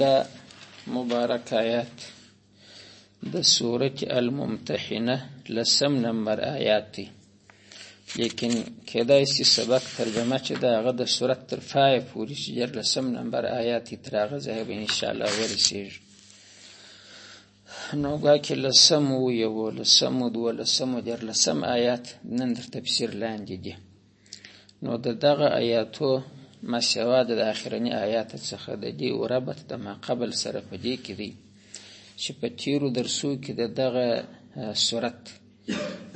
دا مبارک آیات د سورت الممتحنه لسم نمبر آیات دی لیکن کېدای سي سبق ترجمه چې د هغه د سورت تر پایه پورې چې یار لسم نمبر آیات یې تر هغه ځایه به انشاءالله ورسېږي نو ګواکې لسم و یولسم و دوولسم و دیارلسم آیات نن در تفسیر لاندې دي نو د دغه آیاتو مسوا د آخرني آیات څخه د دې وربط د ما قبل سره په دې کې دی چې په تیرو درسو کې د دغه صورت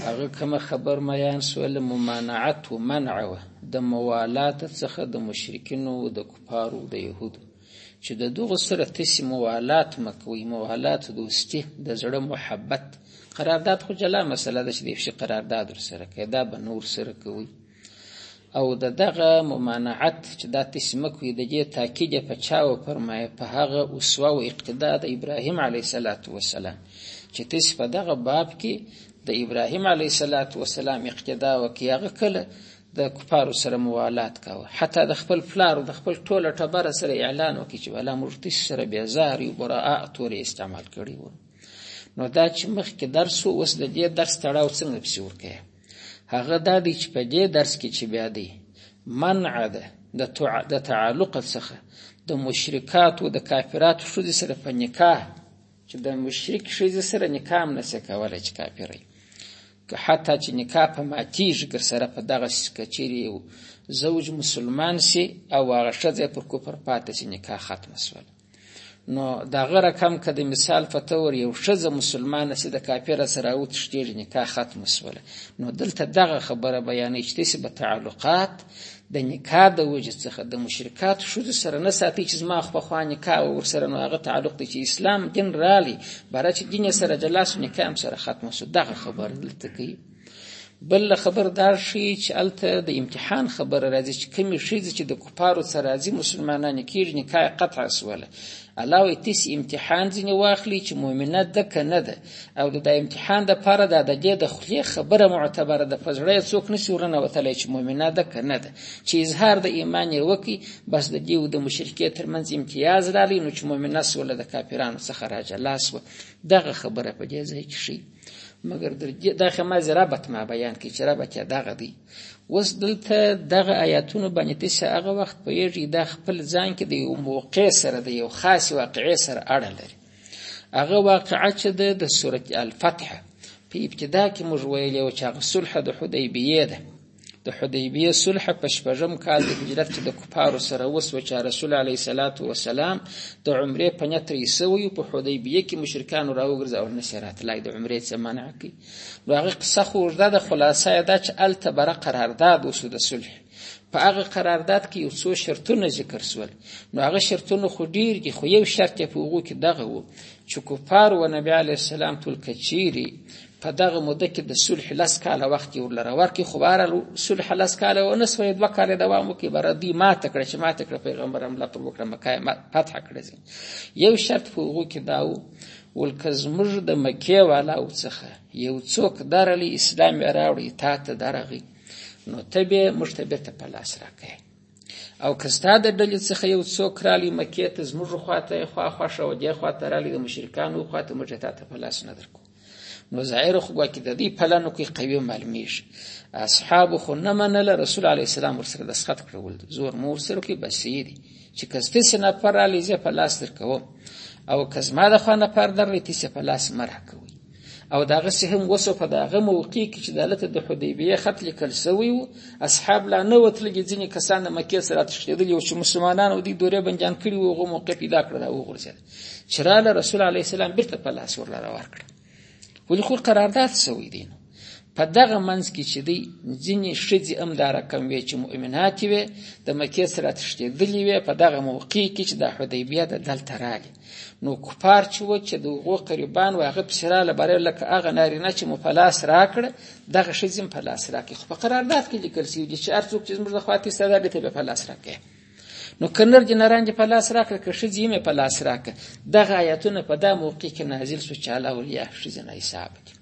هغه کومه خبر میان سول ممانعت و منع و د موالات څخه د مشرکینو د کفارو د يهودو چې د دغه سره تاسو موالات مکوي موالات دوستي د زړه محبت قرارداد خو جلا مسله ده چې د شي قرارداد ور سره کوي دا به نور سره کوي او د دغه ممانعت چې دا تاسو مکوي د دې تاکید په چاو پر ما په هغه اسوه او اقتدا د ابراهیم علیه السلام چې تاسو په دغه باب کې د ابراهیم علیه السلام اقتدا وکي هغه کله د کفارو سره موالات کاوه حتی د خپل پلار او د خپل ټوله ټبر سره اعلان وکړي چې ولا موږ تاسو سره بیزار یو براء تورې استعمال کړي وو نو دا چې مخکې درس وو اوس د دې درس تړاو څنګه پسې ورکوي هغه دا دی چې په دې درس کې چې بیا دی منع ده د تعلق څخه د مشرکاتو د کافراتو ښځې سره په نکاح چې د مشرک ښځې سره نکاح هم نسې کولی چې کافرې که حتی چې نکاح په ماتیږي ګرسره په دغه سي که چیرې یو زوج مسلمان سي او هغه ښځه پر کفر پاتې سي نکاح ختم سول نو دغه رقم که د مثال په تور یو ښځه مسلمان سي د کافر سره او تشتیږي نکاح ختم سول نو دلته دغه خبره بیانې چې تاسو به تعلقات د نکاح د وجه څخه د مشرکات شوزو سره نه ساتي چې زما خو په خوا نکاح ور سره نو هغه تعلق دی چې اسلام دین رالی بره چې دین سره د لاس نکاح هم سره ختم شو دغه خبر دلته کوي بل خبر دا شي چې الته د امتحان خبر راځي چې کمی شي چې د کفارو سره راځي مسلمانان کېږي نکاح قطع سواله علاوه تیس امتحان ځنی واخلی چې مؤمنه ده کنه ده او د امتحان د پاره د دې د خلی خبره معتبره ده په زړه څوک نشي ورنه وتلی چې مؤمنه ده کنه ده چې اظهار د ایمان یې وکي بس د دې د مشرکې ترمنځ امتیاز رالی نو چې مؤمنه سول د کافرانو څخه راجلا سو دغه خبره په دې ځای کې شي مګر د دې د خما زرابت ما بیان کی چې رابط یې دغه دی وس دلته دغه آیاتونو باندې تاسو هغه وخت په یوه ځای د خپل ځان کې د یو موقع سره د یو خاص واقعې سره اړه لري هغه واقعه چې ده د سوره الفتح په ابتدا کې موږ ویلې و چې هغه صلح د حدیبیه ده د حدیبیه صلح په شپږم کال د هجرت کې د کفارو سره وسو چې رسول علیه صلوات و سلام د عمره په نیت ریسوي په حدیبیه کې مشرکان راوګرځي او نشرات لای د عمره څخه منع کی نو هغه قصه خو ورده د خلاصه ده چې الته بر قرارداد وسو د صلح په هغه قرارداد کې یو څو شرطونه ذکر سول نو هغه شرطونه خو ډیر دي خو یو شرط یې په هغو کې دغه و چې کفار و نبی علیه السلام ټول که چیرې په دغه موده کې د صلح لس کاله وخت یې ورلره ورکړي خو بهرحال صلح لس کاله ونه سوه دوه کاله دوام وکړي بره دوی ماته کړه چې ماته کړه پیغمبر حمله پر وکړه مکه یې فتح کړه یو شرط په هغو کې دا و ول که زموږ د مکې والاو څخه یو څوک درلی اسلام یې راوړي تا ته درغی نو ته به موږ ته بیرته په لاس راکې او که ستا د ډلې څخه یو څوک رالی مکې ته زموږ خواته خوا خوښه او دې خواته رالی د مشرکانو خواته موږ ته ته په لاس نه درکو نو ظاهر خو ګواکې د دې پلانو کې قوي معلومیږي اصحاب خو نه منله رسول علی السلام ورسره د سخت کړول زور مور سره کې بسیری چې کسته سنا پر علی زه په لاس درکوم او کزما د خانه پر درې تیسه په لاس مرکوي او دا غسی هم وسو په داغه موقع کې چې دالت د حدیبیه خط لیکل شوی وو اصحاب لا نه وتل ځینې کسان د مکه سره تښتیدل او چې مسلمانانو دی دوره بنجان کړی وو غو موقع پیدا کړل او غورځید چې را رسول علی السلام بیرته په لاس ورل راور کړ ولې خو قرارداد سوی دین په دغه منځ کې چې دی ځینې ښځې هم دا رقم وې چې مؤمنات وې د مکې سره تښتېدلې وې په دغه موقع کې چې د حدیبیه د دلته راغلې نو کفار چې و چې د هغو قریبان و هغه پسې راله برای لکه هغه نارینه چې مو په لاس راکړه دغه ښځې هم په لاس راکړي خو په قرارداد کې لیکل شوي دي چې هر څوک چې زموږ د خوا تېسته دا ته به په لاس راکړي نو که نر جنران دې په لاس راکړه که ښځې یې په لاس راکړه دغه آیتونه په دا موقع کې نازل شو چې علا ولیا ښځې نه حساب دي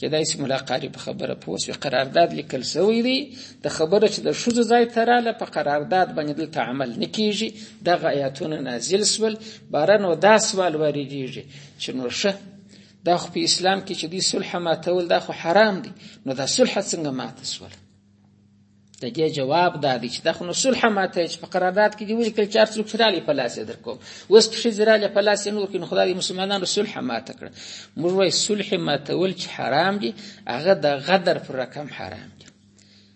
چې دا اسم الله قاری په خبره پوه شو قرارداد لیکل شوی دی د خبره چې د ښځو ځای ته راله په قرارداد باندې دلته عمل نه کیږي دغه آیاتونه نازل سول باره نو دا سوال واردیږي چې نو ښه دا خو په اسلام کې چې دی صلح ماتول دا خو حرام دی نو دا صلح څنګه ماته سوله د دې جواب دا دی چې دا خو نو صلح ماته چې په قرارداد کې دی ولیکل چې هر څوک چې رالی په لاس یې در کوم اوس که ښځې رالی په لاس یې نه ورکړي نو خدای د مسلمانانو صلح ماته کړه موږ وایي صلح ماتول چې حرام دي هغه د غدر پر رقم حرام دي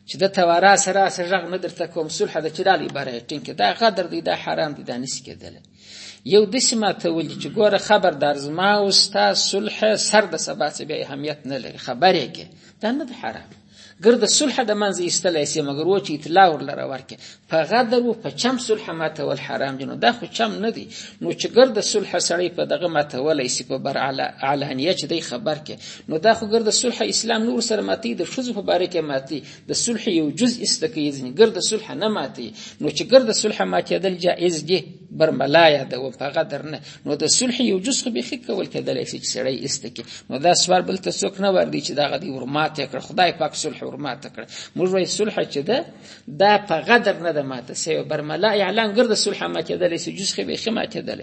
چې د توارا سره سره غږ نه درته کوم صلح د چې رالی بره ټینګ دا غدر دی دا حرام دی دا نشي کېدلی یو دسی ماتولی چې ګوره خبر دار زما او ستا صلح سر د سبا څه بیا اهمیت نه لري خبرې کې دا نه ده حرام ګر د صلح د منځ ایستلای سي مګر و چې اطلاع ورلره ورکه په غدر او په چم صلح ماتول حرام دي نو دا خو چم نه دي نو چې ګر د صلح سړی په دغه ماتولای سي په بر علا علانیه چې دی خبر کې نو دا خو ګر د صلح اسلام نور سره ماتي د شذ په باره کې ماتي د صلح یو جز استکی ځنی ګرد صلح نه ماتي نو چې ګرد صلح ماتېدل جائز دي برملا یاد و په غدر نه نو د صلح یو جز خو به خک کول کېدل چې سړی استکی نو دا سوال بل ته څوک نه ور دي چې دا غدي ورمات کړ خدای پاک صلح ورمات کړ موږ وای صلح چې ده دا په غدر نه ده ماته سی برملا اعلان ګرد صلح ماتېدل چې جز خو به خما کېدل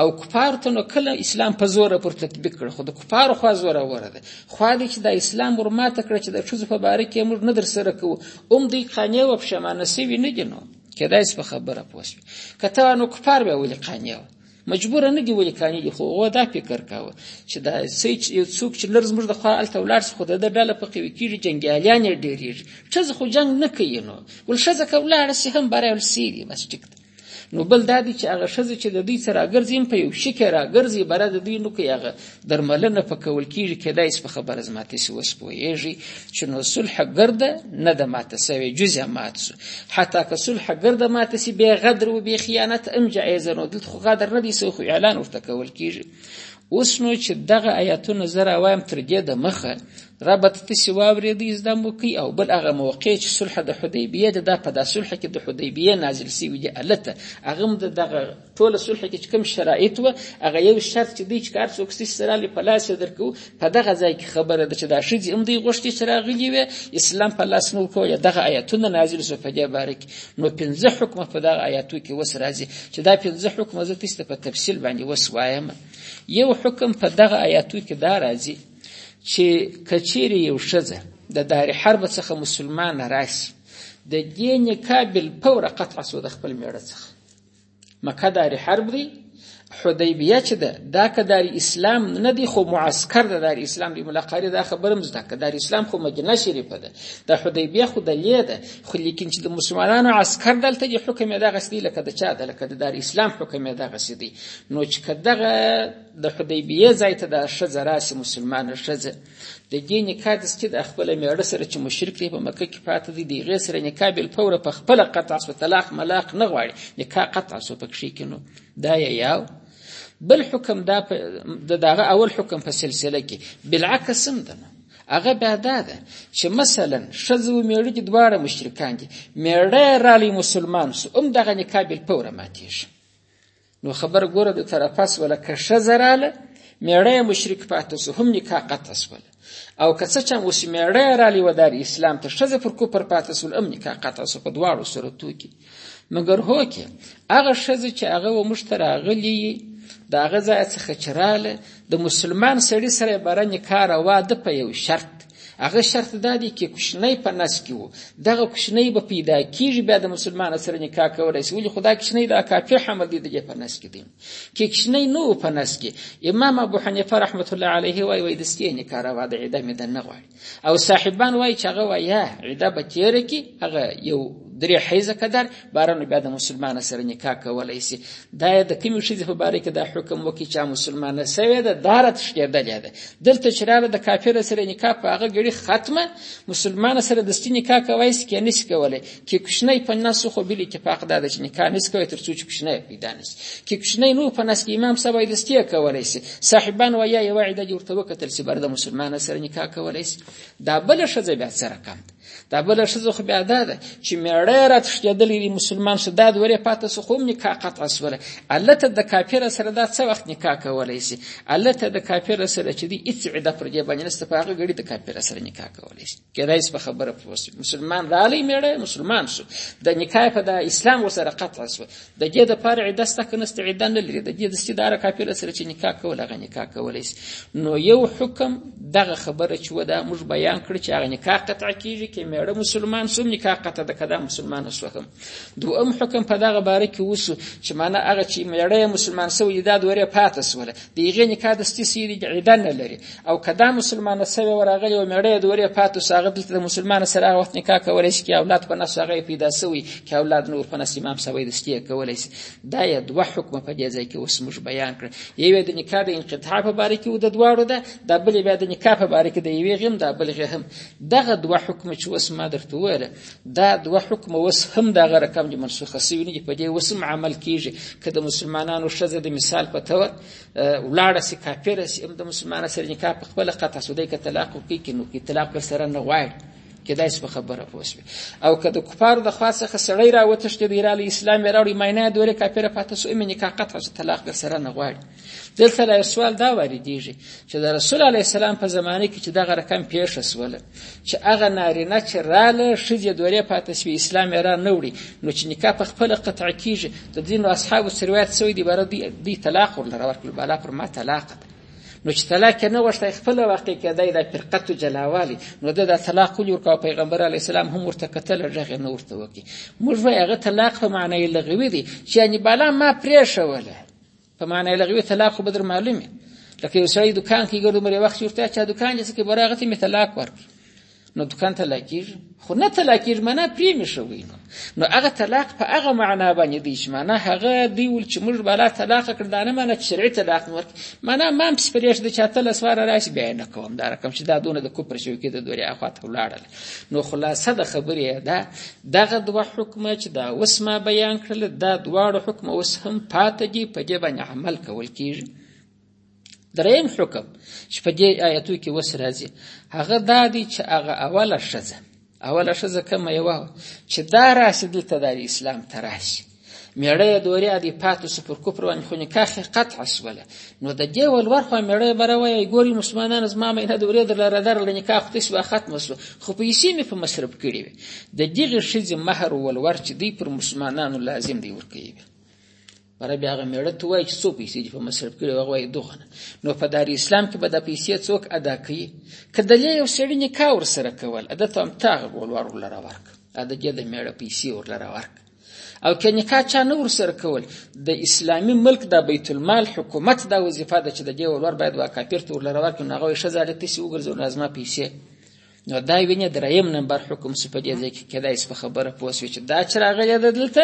او کفار ته نو کله اسلام په زور پر تطبیق کړ خو د کفار خو زور وره ده خوا دی چې دا اسلام ورماته کړ چې د ښځو په باره کې موږ نه در سره کوو هم دوی قانع و پښېمانه سوي نه دي نو کېدای سي په خبره پوه سوي که ته نو کفار بیا ولې قانع وه مجبور نه دی ولې قانع دي خو هغه دا فکر کاوه چې دا څه یو څوک چې لرز موږ د خوا الته ولاړ خو د ډله په قوي کېږي جنګیالیان یې ډېرېږي ښځه خو جنګ نه کوي نو ول ښځه که ولاړه سي هم بریاول سي دي بس ټیک ده نو بل دا دی چې هغه ښځې چې د دوی څخه راګرځي هم په یو شي کې راګرځي بره د دوی نو که هغه درملنه په کول کېږي کېدای شي په خبره زما تاسې اوس پوهېږئ چې نو صلح ګرده نه ده ماته سوې جز یې مات سو حتی که صلح ګرده ماته سي بې غدر و بې خیانت هم جایزه نو دلته خو غدر نه دی سوی خو اعلان ورته کول کېږي اوس نو چې دغه آیاتونه زه راوایم تر دې دمخه ربه ته تاسې واورېدئ زده مو کوي او بل هغه موقع چې صلح د حدیبیه ده دا په دا صلح کې د حدیبیه نازل سوي دي هلته هغه هم د دغه ټوله صلح کې چې کوم شرایط وه هغه یو شرط چې دی چې که هر څوک ستاسې سره راغلي په لاس یې درکوو په دغه ځای کې خبره ده چې دا ښځې هم دوی غوښتې چې راغلي وې اسلام په لاس نه ورکوه یا دغه ایتونه نازل سوه په دې باره کې نو پنځه حکمه په دغه ایاتو کې اوس راځي چې دا پنځه حکمه زه تاسې ته په تفصیل باندې اوس وایم یو حکم په دغه ایاتو کې دا راځي چې کچيري یو شزه د دار حرب څخه مسلمان راشي د دې نکاح بل پور قطع سو د خپل میړه څخه مکه دار حرب دی حدیبیه چې ده دا که دار اسلام نه دی خو معسكر د دار اسلام دی ملاقاری دا خبرم زده که دار اسلام خو مدینه شریفه ده د حدیبیه خو د لیه ده خو لیکن چې د مسلمانانو عسكر دلته دی حکم یې دغسې دی لکه د چا ده لکه د دار اسلام حکم یې دغسې دی نو چې که دغه د حدیبیه ځای ته دا ښځه راسي مسلمانه ښځه د دې نکاح دستي د خپل میړه سره چې مشرک دی په مکه کې پاتې دی د هغې سره نکاح بل فوره په خپله قطع سو طلاق ملاق نه غواړي نکاح قطع سو پکښې کې نو دا یې یو بل حکم دا د دغه اول حکم په سلسله کې بالعکس هم ده هغه بیا دا ده چې مثلا ښځه او میړه دي دواړه مشرکان دي میړه رالی مسلمان سو هم دغه نکاح بل فوره ماتېږي نو خبر ګوره د طرفه سوله که ښځه راله میړه یې مشرک پاتې سو هم نکاح قطع سوله او که څه چم اوس میړه یې رالی ودار اسلام ته ښځه پر کفر پاتې سول هم نکاح قطع سو په دواړو صورتو کې مګر هو کې هغه ښځه چې هغه و موږ ته راغلي د هغه ځای څخه چې راله د مسلمان سړي سره یې بره نکاح روا ده په یو شرط هغه شرط دا دی چې کوچنی په نس کې وو دغه کوچنی به پیدا کیږي بیا د مسلمان سره نکاح کولای شي ولې خدا کوچنی دا کافر حمل دی د په نس کې دی کې کوچنی نو په نس کې امام ابو حنیفه رحمت الله علیه وای وای د ستی نکاح روا د عیده مې نه غواړي او صاحبان وای چې هغه وای عیده به تیر کې هغه یو درې حیزه قدر باره نو بیا د مسلمانه سره نکاح کولای شي دا د کومې ښځې په باره کې دا حکم وکړي چې مسلمانه سوې ده دا راتښتېدلې ده دلته چې راغله د کافر سره نکاح په هغه ګړي ختمه مسلمانه سره دستي نکاح کوای شي که نشي کولی که کوچنی په نس خو بل اتفاق دا ده چې نکاح نشي کوی تر څو چې کوچنی پیدا نشي که کوچنی نو په نس کې امام صاحب یې دستي کولی شي صاحبان وایي یوه عده دې ورته وکتل چې بر د مسلمانه سره نکاح کولی شي دا بله ښځه بیا څه رقم ده دا بل ښځه خو بیا دا ده چې میړه را تښتېدلی دی مسلمان شو دا دوره پاته سو خو نکاح قطع سوله الته د کافر سره دا څه وخت نکاح کولای شي الته د کافر سره چې دی هیڅ عده پر دې باندې نشته په هغه ګړي د کافر سره نکاح کولای شي کېدای شي په خبره پوه مسلمان رالی میړه مسلمان شو د نکاح په دا اسلام ورسره قطع سو د دې د پاره عده سته که نسته عده نه لري د دې د سي داره کاپیره سره چې نکاح کول هغه نکاح کولی شي نو یو حکم دغه خبره چې ودا موږ بیان کړ چې هغه نکاح قطع کیږي کې میړه مسلمان سوم نکاح قطع د کدا مسلمان سو هم دوم حکم په دغه باره کې وسو چې معنا هغه چې میړه مسلمان سو یدا دوره پاتې سوله د هغې نکاح د ستي سیري عده نه لري او که دا مسلمانه سوې ورغلې او مېړه یې د ورې پاتو سو هغه دلته د مسلمانه سره هغه وخت نکاح کولی شي که اولاد په نس هغه پیدا سوی که اولاد نور په نس امام سوی د ستي کولی شي دا یې دوه حکمه په دې ځای کې اوس موږ بیان کړ یوې د نکاح د انقطاع په باره کې و د دواړو ده دا بلې بیا د نکاح په باره کې د یوې غیم دا بلغې هم دغه دوه حکمه چې اوس ما درته وویله دا دوه حکم اوس هم د هغه رقم دي منسوخه سوي نه دي په دې اوس هم عمل کیږي که د مسلمانانو ښځه د مثال په طور ولاړه سي کافره سي هم د مسلمانه سره نکاح په خپله قطع سو دی که طلاق ورکوي که نو که طلاق ورسره نه غواړي کېدای سي په خبره پوه سوي او که د کفارو د خوا څخه سړی راوتښتېدی رالی اسلام یې راوړی معنی یې دورې کافره پاته سو هم نکاح قطع سو طلاق ورسره نه غواړي دلته لا سوال دا واردېږي چې د رسول علیه السلام په زمانه کې چې دغه رقم پېښه سوله چې هغه نارینه چې راله ښځې دورې پاتې شوې اسلام یې را نه وړي نو چې نکاح په خپله قطع کېږي د ځینو اصحابو څه روایت سوی دی باره دوی, دوی طلاق ورله راورکړل بالا پر ما طلاق ده نو چې طلاق یې نه غوښتی خپله واقع کېدی دا فرقت و جلاوالی نو ده دا طلاق ولې ورکاوه پیغمبر علیه السلام هم ورته کتل غږ یې نه ورته وکړي موږ وایي هغه طلاق په معنی لغوي دی چې یعنې بالا ما پرېښوله په معنی لغوي طلاق خو به در معلوم وي لکه یو سړی دکان کې ګرځي مری وخت ورته چا دکان یې څخه براغه ته طلاق ورکړ نو دکان طلاق کیږي خو نه طلاق کیږي معنا پری مشوي نو نو هغه طلاق په هغه معنا باندې دی چې معنا هغه دی ول چې موږ بالا طلاق کړ دا نه معنا چې شرعي طلاق ورک معنا ما هم سپریښ د چاته لسوار راشي بیا نه کوم دا رقم چې دا دونه د کوپر شوی کې د دوري اخوات ولاړل نو خلاصه د خبرې ده دغه دوه حکمه چې دا اوس ما بیان کړل دا دواړه حکمه اوس هم پاتې دي په دې باندې عمل کول کیږي دریم حکم چې په دې آیتو کې اوس راځي هغه دا دی چې هغه اوله ښځه اوله ښځه کومه یوه چې دا راسي دلته د اسلام ته راشي میړه یې دورې ادي پاتې سو پر کفر باندې خو نکاح یې قطع سوله نو د دې ولور خو میړه یې بره وایي ګوري مسلمانانو زما مینه دورې در لره در له نکاح خو تسبه ختمه سوه خو پیسې مې په مصرف کړې وې د دغې ښځې مهر ولور چې دی پر مسلمانانو لازم دی ورکوي برای بیا هغه میړه ته وایي چې څو پیسې دې په مصرف کړې هغه وایي دغه نه نو په دار اسلام کې به دا پیسې څوک ادا کوي که د لې یو سړي نکاح ورسره کول ده ته هم ته هغه ولور ورلره ورکړه ده دې د میړه پیسې ورلره ورکړه او که نکاح چا نه ورسره کول د اسلامي ملک د بیت المال حکومت دا وظیفه ده چې د دې ولور باید وا کافر ته ورلره ورکړي نو هغه یې ښځه هلته پسې وګرځوي نو زما پیسې نو دا وینې دریم نمبر حکم سو په دې ځای کې کېدای سي په خبره پوه سوي چې دا چې راغلی ده دلته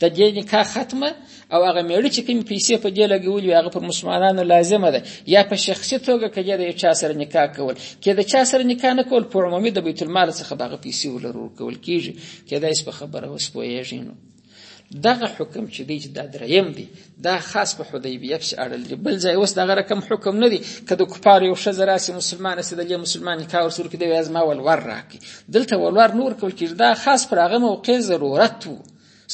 د دې نکاح ختمه او هغه میړی چې کوم پیسې په دې لګولې هغه پر مسلمانانو لازمه ده یا په شخصي توګه کېږي د چا سره نکاح کول کې د چا سره نکاح نه کول په عمومي د بیت المال څخه دغه پیسې ولرور کول کیږي کې دا اس په خبره اوس پوهیږي نو دغه حکم چې دی دا دریم دی دا خاص په حدیبیه کې اړه لري بل ځای اوس دغه رقم حکم نه دی که د کفار یو شزه راسي مسلمان سي د مسلمان نکاح ورسره کې دی ازما ولور راکې دلته ولور نور کول کېږي دا خاص پر هغه موقع ضرورت وو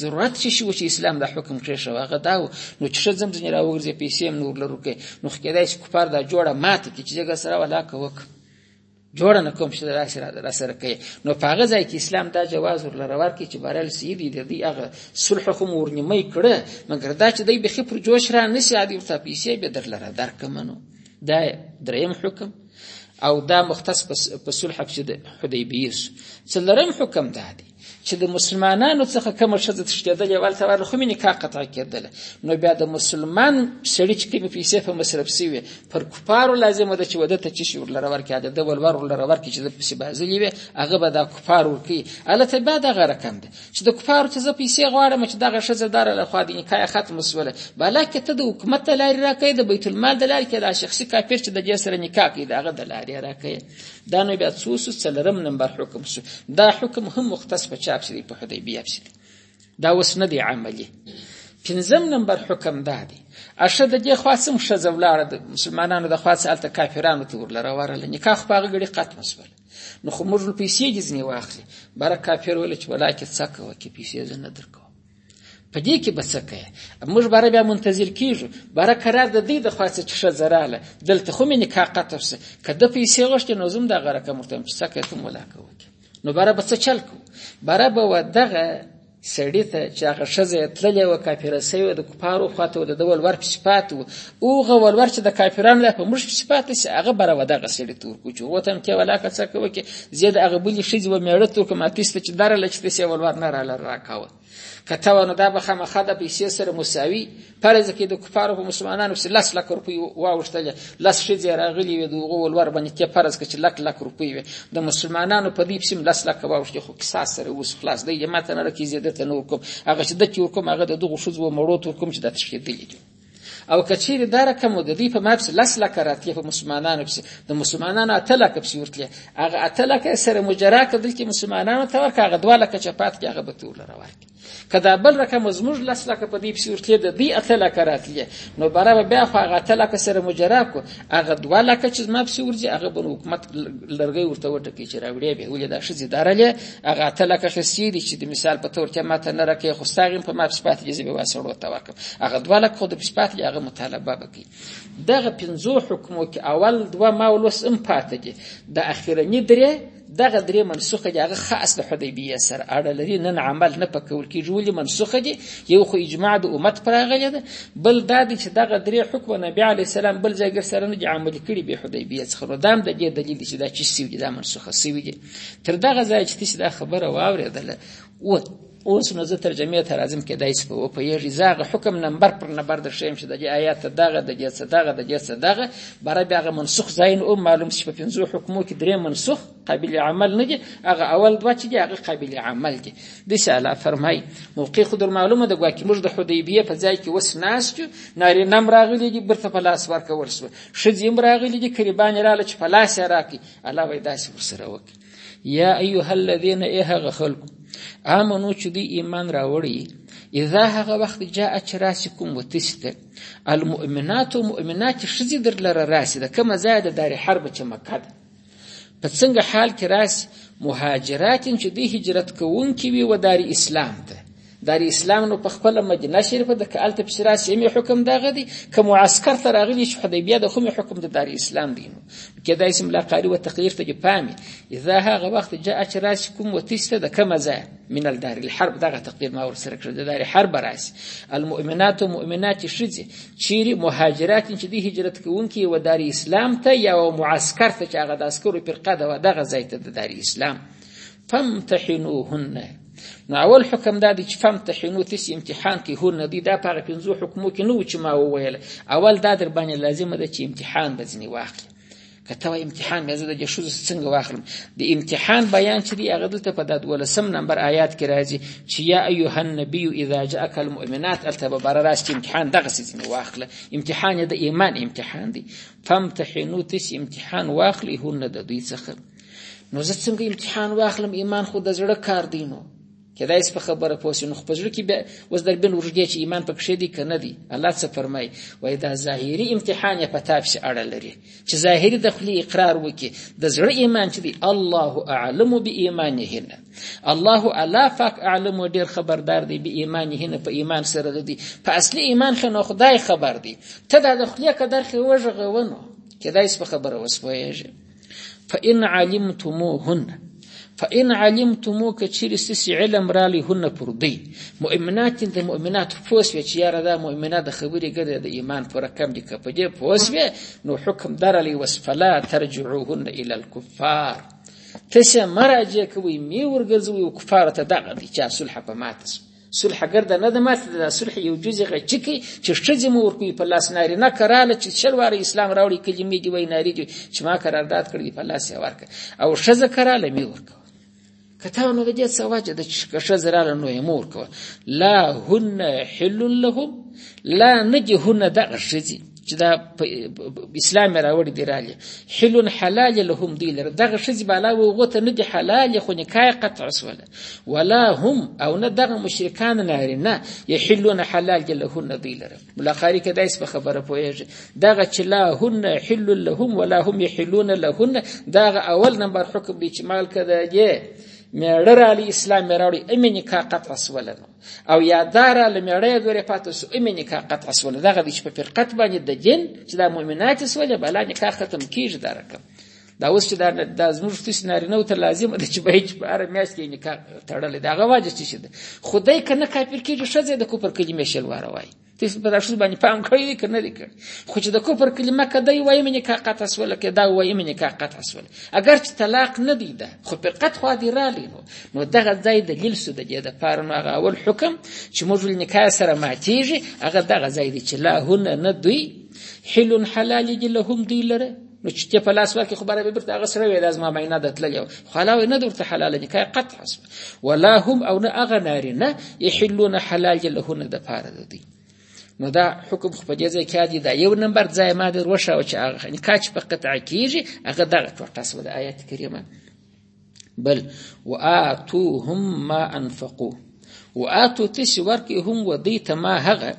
ضرورت چې شو چې اسلام دا حکم کړی شو هغه دا نو چې ځم ځنې راوګرځي پیسې هم نور لرو کې نو خکېدای چې کفار دا جوړه مات کې چې جګه سره ولا کوک جوړه نه کوم چې دا سره دا سره کې نو په هغه ځای کې اسلام دا جواز ورلره ورکې چې بارل سیدی د دې هغه صلح حکم ورنیمه کړه مګر دا چې دای به خپل جوش را نسی عادي ورته پیسې به درلره درکمنو دا دریم حکم او دا مختص په صلح حدیبیه څلورم حکم دا دی چې د مسلمانانو څخه کومه ښځه تښتېدلې وه هلته ورله خو مې نکاح قطع کېدله نو بیا د مسلمان سړي چې کومې پیسې په مصرف شوې پر کفارو لازمه ده چې وده ته چې شي ورلره ورکړي د ده ولور ورلره ورکړي چې د پسې بازلې وي هغه به دا کفار ورکوي هلته بیا دغه رقم ده چې د کفارو ته زه پیسې غواړم چې دغه ښځه داره له خوا د نکاح ختم شوله بالا کې ته د حکومت د لارې راکوې د بیت المال د لارې کې دا شخصي کافر چې د دې سره نکاح کوي د هغه د لارې راکوې دا نو بیا څو سو څلرم نمبر حکم شو دا حکم هم مختص په چاپ شوی په حدیبیه پسې دا اوس نه دی عملی پنځم نمبر حکم دا دی اشه د دې خاصم شزه ولاړه د مسلمانانو د خاص الته کافرانو ته ورلره ورله نکاح په هغه غړي ختم شول نو خو موږ پیسې دې ځنی واخلي بر کافر ول چې ولا کې څکه وکي پیسې زنه درکو په دې کې به څه کوې موږ باره بیا منتظر کیږو باره قرار د دوی د خوا څه چې ښځه راله دلته خو مې نکاح قطع شوه که ده پیسې غوښتې نو زه هم دغه رقم ورته وایم چې څه کوې ته ملاقه وکړي نو باره به څه چل کوو باره به و دغه سړي ته چې هغه ښځه یې تللې وه کافره سوې وه د کفارو خوا ته وه د ده ولور پسې پاتې و اوغه ولور چې د کافرانو په موږ کې پاتې شي هغه بره ودا غسړي تور کو چې وطن کې ولا که څه کوي کې زید هغه بلی خځې و میړه تو کومه تیسته چې دره لچته سی ولور نه را لرا کاوه کته ونه دا به خامخا د پیسې سره مساوي فرض کې د کفارو په مسلمانانو سره لس لک روپۍ واوښتل لس خځې راغلي وي دوغه ولور باندې کې فرض کې چې لک لک روپۍ وي د مسلمانانو په دې پسې لس لک واوښتي خو کیسه سره اوس خلاص دی یمه تنه کې زیاده تنور کوم هغه چې د تور کوم هغه د دغه شوز و مړو تور کوم چې د تشکیدلې دي او که چیرې دا رقم و د دوی په ما پسې لس لکه راتلې په مسلمانانو پسې د مسلمانانو اته لکه پسې ورتلې هغه اته لکه سره مجرا که دلته مسلمانانو ته ورکړه هغه دوه لکه چې پات کې هغه به تور لره ورکړي که دا بل رقم زموږ لس لکه په دې پسې ورتلې د دوی اته لکه راتلې نو بره به بیا خو هغه اته لکه سره مجرا کو هغه دوه لکه چې زما پسې ورځي هغه به حکومت لرګی ورته وټکي چې راوړې به ولې دا ښځې دارلې هغه اته لکه خسي دي چې د مثال په تور کې ماته نه رکې خو ستاغیم په ما پسې پاتې جزې به واسړو ته ورکړه هغه دوه لک خو د پسپات له هغه مطالبه به کوي دغه پنځو حکمو کې اول دوه ما ولوس هم پاتې دي د اخرني درې دغه درې منسوخه دي هغه خاص د حدیبیه سره اړه لري نن عمل نه پکول کېږي ولې منسوخه دي یو خو اجماع د امت پر راغلی ده بل دا دی چې دغه درې حکم نبی علیه السلام بل ځای ګر سره نه دي عملي کړي به حدیبیه څخه نو دام د دې دلیل چې دا چې سوي دي دا منسوخه سوي دي تر دغه ځای چې دا خبره واورېدله و اوس نو زه ترجمې ته راځم کېدای شي په وپوهېږي زه هغه حکم نمبر پر نمبر در ښیم چې د دې آیات ته دغه د دې څه دغه د دې څه دغه باره بیا هغه منسوخ ځایونه او معلوم چې په پنځو حکمو کې درې منسوخ قابل عمل نه دي هغه اول دوه چې دي هغه قابل عمل دي داسې الله فرمایي موقع خو در معلومه ده ګواکې موږ د حدیبیې په ځای کې اوس ناست یو نارینه هم راغلي دي بیرته په لاس ورکول شوه ښځې هم راغلي دي قریبانې راغله چې په لاس یې راکړي الله به یې داسې ورسره وکړي یا ایها الذین ای هغه خلکو آمنو چې دوی ایمان راوړي اذا هغه وخت جاء چې راسي کوم وتسي ته المؤمنات و مؤمنات ښځې در لره راسي د کومه ځایه د دارې حرب چې مکه ده په څنګه حال کې راسي مهاجرات چې دوی هجرت کوونکي وي و دارې اسلام ته دا د اسلام نو په خپل مدینه شریفه د کالت په سرا سیمه حکم دغه دی که معسكر ته راغلی شو حدیبیه د کوم حکم د دار اسلام دی نو کدا اسم لا قاری و تقریر ته پامي اذا هغه وخت جاء چراس کوم وتشته د کومه ځای من الدار الحرب دغه تقدیر ما ور سره کړ د دار حرب راس المؤمنات او مؤمنات شذي چیرې مهاجرات چې د هجرت کوونکي و دار اسلام ته یا معسكر ته چې هغه د عسکرو فرقه ده دغه ځای ته د دار اسلام فامتحنوهن نو اول حکم دا دی چې فهم تحینو تیس امتحان کې هو نه دی دا په هغه پنځو حکمو کې نه و چې ما وویل اول دا در باندې لازمه ده چې امتحان به ځینې واخلي که ته وایې امتحان بیا زه د جشوزو څنګه واخلم د امتحان بیان چې دی هغه دلته په دا دولسم نمبر آیات کې راځي چې یا ایها النبی اذا جاءک المؤمنات هلته به باره راسي چې امتحان دغسې ځینې واخله امتحان یې د ایمان امتحان دی فامتحنو تیس امتحان واخلي هونه د دوی څخه نو زه څنګه امتحان واخلم ایمان خو د زړه کار دی نو کدا اس په خبره پوسې نو خپل کې به وز در بل ورګې چې ایمان پکې شې دی کنه دی الله څه فرمای وای دا ظاهری امتحان یې پتا پس اړه لري چې ظاهری د خلی اقرار وکي د زړه ایمان چې دی الله اعلم بایمانهن الله الا فاک اعلم ډیر خبردار دی بایمانهن په ایمان سره دی په اصلي ایمان خو نو خدای خبر دی ته د خلی قدر خو وژغه ونه کدا اس په خبره وسويږي فإن علمتموهن فإن علمتمو که چیرې ستاسې علم رالی هن پر دی مؤمنات د مؤمناتو پوه سوې چې یاره دا مؤمنه د خبرې ګرې د ایمان په رقم دي که په دې پوه سوې نو حکم درلی وس فلا ترجعوهن الى الكفار تاسې مه راجع کوئ مې ورګرځوئ کفارو ته دغه دی چې صلح په ماته سو صلح ګرده نه د ماته د صلح یو جز غچکی چې ښځې مو ورکوي په لاس ناری نه کراله چې شل واره اسلام راوړي کلمې دی وای ناری دی چې ما قرارداد کړی په لاس یې ورکړ او ښځه کراله می ورکوه کته نو د دې څه واجه د ښه زراله نو یې مور کوه لا هن حل لهم لا نجهن دغه ښځې چې دا اسلام راوړي دی رالی حلون حلال لهم دی لره دغه شذ بالا وغوته نه دی حلال خو نکای قطع سوله ولا هم او نه دغه مشرکان ناری نه یحلون حلال لهن دی لره ملاخاری کې دایس په خبره پوهیږي دغه چې لا هن حل لهم ولا هم یحلون لهن دغه اول نمبر حکم دی چې مال کده یې مېړه را اسلام راوړي امینه کا قطع سوله او یاداره له میړه یې دورې پاتې سو امې نکاح قطع سوله دغه دی چې په فرقت باندې د دین چې دا مؤمنات یې سولې بلا نکاح ختم کیږي دا رقم دا اوس چې دا دا زموږ تاسو نارینه ته لازم ده چې باید په هر میاشت کې نکاح تړلې دا غواجه چې شي خدای کنه کافر کیږي شزه د کوپر کلمې شلواره وایي تاسو په داسې باندې پام کړی دی کنه دی کړ خو چې د کفر کلمه کده وای منی کا قطع سول کې دا وای منی کا قطع سول اگر چې طلاق نه دی ده خو پر قط خو دی را لینو نو دغه ځای د لیل سود دی د پاره نو هغه اول حکم چې موږ نکاح سره ماتیږي هغه دغه ځای دی چې لا هن نه دوی حل حلال دی لهم دی لره نو چې ته په لاس ورکې خو به به بیرته هغه سره وي دا زما معینا د تللی وه خو حلال نه ده ورته حلاله نکاح قطع سوه ولا هم او نه هغه نارینه یحلونه حلال یې لهونه دپاره د دوی نو دا حکم خو په دې ځای کې دی دا یو نمبر ځای ما در وښاوه چې هغه نکاح چې په قطع کېږي هغه دغه ټوټه سوه د آیات کریمه بل وآتوهم ما انفقو وآتو تاسو ورکې هم و دوی ته ما هغه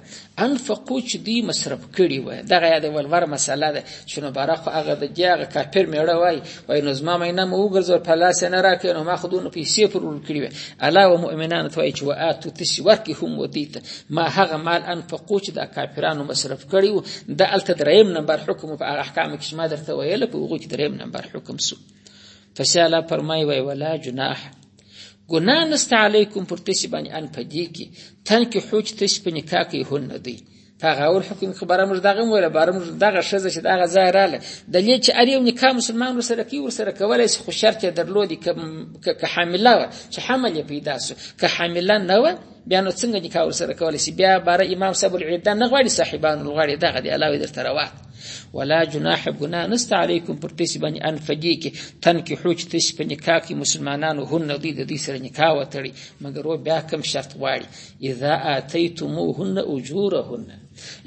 انفقو چې دوی مصرف کړي وای دغه یاد ولور مسله ده چې نو بارا خو هغه د جاغه کافر میړه وای وای نو زما مې نه مو وګرځو په لاس نه راکې نو ما خودونه پیسې پر ور کړی وای الا و مؤمنان ته وای چې و اتو تسی ورکی هم ودیته ما هغه مال انفقو چې د کافرانو مصرف کړي و د الته دریم نمبر حکم په احکام کې ما درته ویل په وګو کې دریم نمبر حکم سو پس الله فرمای وای ولا جناح ګناه نسته علیکم پر تاسو باندې ان پدې کې تن کې حوج تاسو په نکاح کې هون نه دی هغه اول حکم خبره موږ دغه ویل بار موږ دغه شزه چې دغه ځای رااله د لې چې اړ یو نکاح مسلمان سره کی ور سره کولای شي خو شرط درلودي که که حامله چې حمل پیدا سو که حامله نه و بیا نو څنګه نکاح ورسره کولای شي بیا بار امام صاحب العده نه غواړي صاحبان غواړي دغه دی علاوه درته روات ولا جناح گناه نست علیکم پر تاسو باندې ان فجی کې تن کې حوج تاسو په نکاح کې مسلمانانو هن دی د دې سره نکاح وتړي مګر و بیا کم شرط غواړي اذا اتیتموهن اجورهن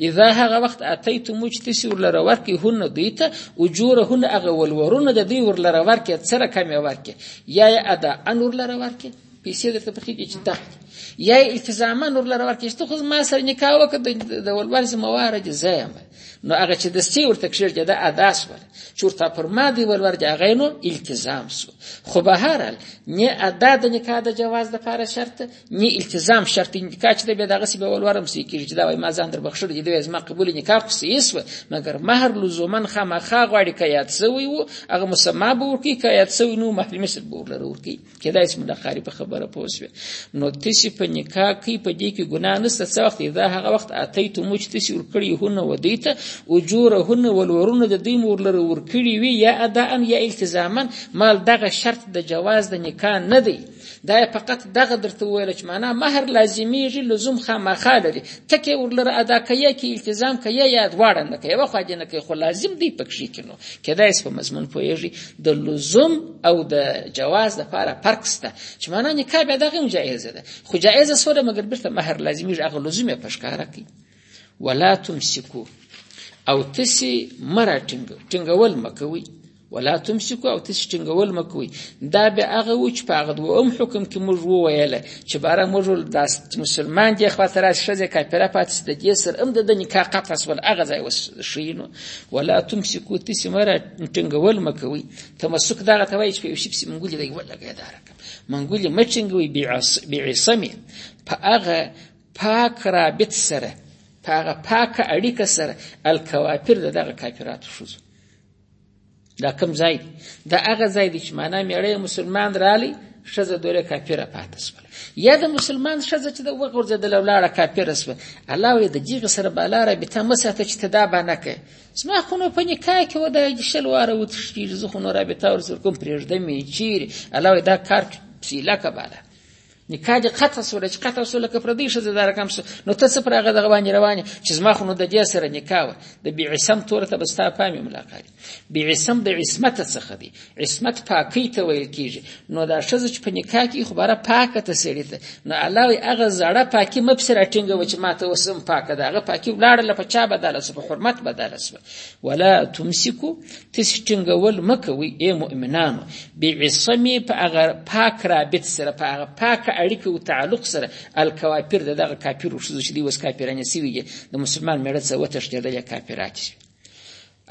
اذا هغه وخت اتیتم چې تاسو ورلره ورکې هن دوی ته اجورهن هغه ولورونه د دوی ورلره ورکې سره کمې ورکې یا ادا ان ورلره ورکې پیسې درته پخې کې چې تا یا التزاما نور لره ورکې چې خو ما سره نکاح وکړه د ولور زمواره دي زایم نو هغه چې د سچې ورته کښیر چې دا ادا شول چې ورته پر ما دی ولور دي هغه نو التزام سو خو به هر حال نه ادا د نکاح د جواز د لپاره شرط نه التزام شرط نکاح چې به دغه سی به ولورم سې کېږي چې دا وای ما ځان در بخښل دي دوی زما قبول نکاح خو سې سو مګر مہر لزومن خامخا غواړي کيات سوی وو هغه مسما به ورکی کيات سوی نو محرمه سره به ورلره ورکی کېدای شي د قاری په خبره پوه شوې نو تشي په نکاح کې په دې کې ګناه نشته څه وخت دا هغه وخت اتی ته موچ تشي ورکړي هونه ودی ته اجوره هونه ولورونه د دې مور لره ورکړي وي یا ادا ان یا التزاما مال دغه شرط د جواز د نکاح نه دی دا فقط دغه درته ویل چې معنا مہر لازمیږي لزوم خامخا لري تکه ورلره ادا کوي کې التزام کوي یا دواړه نه کوي واخا دې نه کوي خو لازم دی پکې کې نو کېدای سي په مضمون پوهېږي د لزوم او د جواز لپاره فرق سته چې معنا نکاح بیا دغه هم جایزه ده خو جایزه سوله مګر بیرته مهر لازمیږي هغه لزوم یې په ښکاره کوي ولا تمسکو او تسی مرا ټینګ ټینګول مکوي ولا تمسکو او تسی ټینګول مکوي دا به هغه و چې په هغه دوم حکم کې موږ وویل چې بارا موږ داس مسلمان دی خو تر څه ځکه کافر پاتې د دې سر هم د نکاح قطع سول هغه ځای وسینو ولا تمسکو تسی مرا ټنګول مکوي تمسک دا ته وایي چې په شي پسې منګولې دی ولګي دا رقم منګولې مټنګوي بعصمه په هغه پاک رابط سره په هغه پاک اړیکه سره الکوافر دغه کافرات شوزو دا کوم ځای دی دا هغه ځای دی چې معنا میړی مسلمان رالی ښځه دوره کافره پاتې شوه یا د مسلمان ښځه چې د وغورځېدله ولاړه کافره شوه الله وایي د دغې سره بالا رابطه مه ساته چې ته دا بانه کوې زما خو نو په نکاح کې وه دا شل واره وتښتېږي زه خو نو رابطه ورسره کوم پرېږدم یې چیرې الله وایي دا کار سیله که بالا نکاح دې قطع سوله چې قطع سوله که پردی ښځه دا رقم سو نو ته څه پر هغه دغه باندې روانې چې زما خو نو د دې سره نکاح وه د بیعصم تور ته به ستا پام یې ملاقات بیعصم د عصمت څخه دی عصمت پاکۍ ته ویل کېږي نو دا ښځه چې په نکاح کې خو باره پاکه ته سړي ته نو الله وایي هغه زړه پاکي مه پسې راټینګوه چې ما ته اوس هم پاکه ده هغه پاکي ولاړله په چا بدله سوه په حرمت بدله سوه ولا تمسکو تاسو ټینګول مکوي اے مؤمنانو بعصمي په هغه پاک رابط سره په هغه پاک اړیکه او تعلق سره الکوافر دغه کافر شوزو چې دی وس کافران سوي دي د مسلمان مړه څه وتښتېدل کافرات شي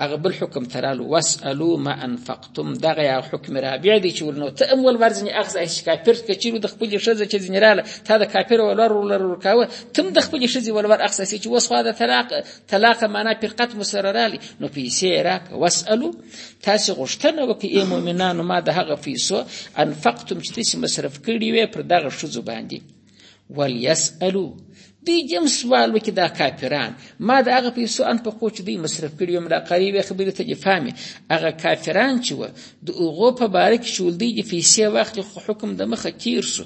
هغه بل حکم ترالو واسالو ما انفقتم دغه یا حکم رابع دی چې ورنو ته امول ورځنی اخذ اش کافر کچیر د خپل شزه چې جنرال تا د کافر ولور ولور کاوه تم د خپل شزه ولور اخذ چې وسخه د طلاق طلاق معنا فرقت مو سره رالی نو پیسې یې راکړه واسألو تاسې غوښتنه وکړئ ای مؤمنانو ما د هغه پیسو انفقتم چې تاسې مصرف کړي وې پر دغه ښځو باندې ولیسألو دوی دې هم سوال وکړي دا کافران ما د هغه پیسو انفقو چې دوی مصرف کړي وې ملاقاري وې خبرې ته دفاع مې هغه کافران چې وه د هغو په باره کې چې ولدی دې پیسې واخلي خو حکم د مخه تیر سو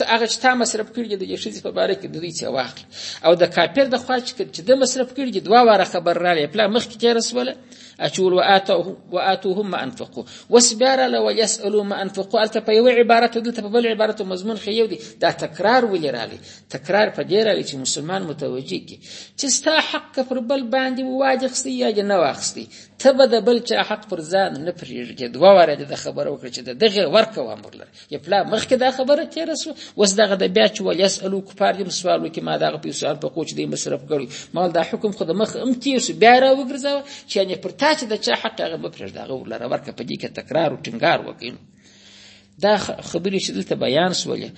ته هغه چې تا مصرف کړي د دې ښځې په باره کې د دوی څه واخلي او د کافر د خوا چې د مصرف کړي دوه واره خبر راغی پلا مخکې تېره سوله اچول وآتوهم ما انفقو وس بیا راله ویسألو ما انفقو هلته په یوه عبارت دلته په بل عبارت مضمون ښه یو دی دا تکرار ولې راغی تکرار په دې راغی چې مسلمان متوجه کړي چې ستا حق که پر بل باندې واجخستی یا دې نه واخستی ته به د بل چا حق پر ځان نه پرېږدې دوه واره دې د خبره وکړه چې د دغې ورکوه امر لري یا پلا مخکې دا خبره تیره سو وس دغه د بیا چې ول یسالو کفار دې سوال وکي ما دغه پیسې ان په کوچ دې مصرف کړی ما دا حکم خو د مخ ام تیر سو بیا را وګرځاو چې یعنی پر تا چې د چا حق هغه مپرځ دغه ولر ورکه په دې کې تکرار او ټینګار وکړي دا خبرې چې دلته بیان سولې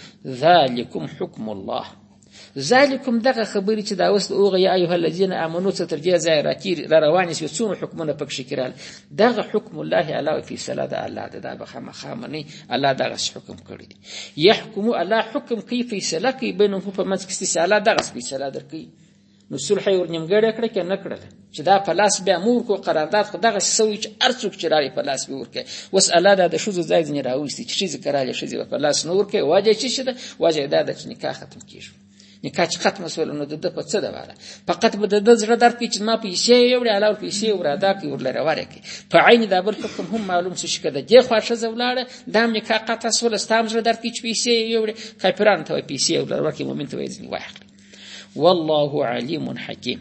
ذالکم حکم الله ذالکم دغه خبرې چې دا اوس د اوغه یا ایها الذین آمنو څخه تر دې ځای راکیر را روان شي څومره حکمونه پکې کړل دغه حکم الله علی فی صلا د الله د دا بخمه خامنی الله دغه حکم کړی دی یحکم الله حکم کوي فیصله کوي بینهم په منځ کې صلا دغه فیصله درکوي نو صلح یې ورنیمګړې کړه که نه کړله چې دا په لاس بیا مور کو قرارداد خو دغسې سوی چې هر څوک چې راغی په لاس به ورکوي اوس الله دا د ښځو ځای ځینې راویستي چې ښځې که راغلې ښځې به په لاس نه ورکوي وجه چې څه ده وجه دا ده چې نکاح ختم کېږي نکاح چې ختمه سوله نو د ده په څه دپاره فقط به د ده زړه درد کوي چې زما پیسې یې یوړې الله ور پیسې ور ادا کړي ورله روارې کړي په عین دا بل حکم هم معلوم سو چې که د دې خوا ښځه ولاړه دا هم نکاح قطع سوله ستا هم زړه درد کوي چې پیسې یې یوړې کافرانو ته وایي پیسې یې ورله ورکړي مؤمن ته وایي ځینې واخلي والله علیم حکیم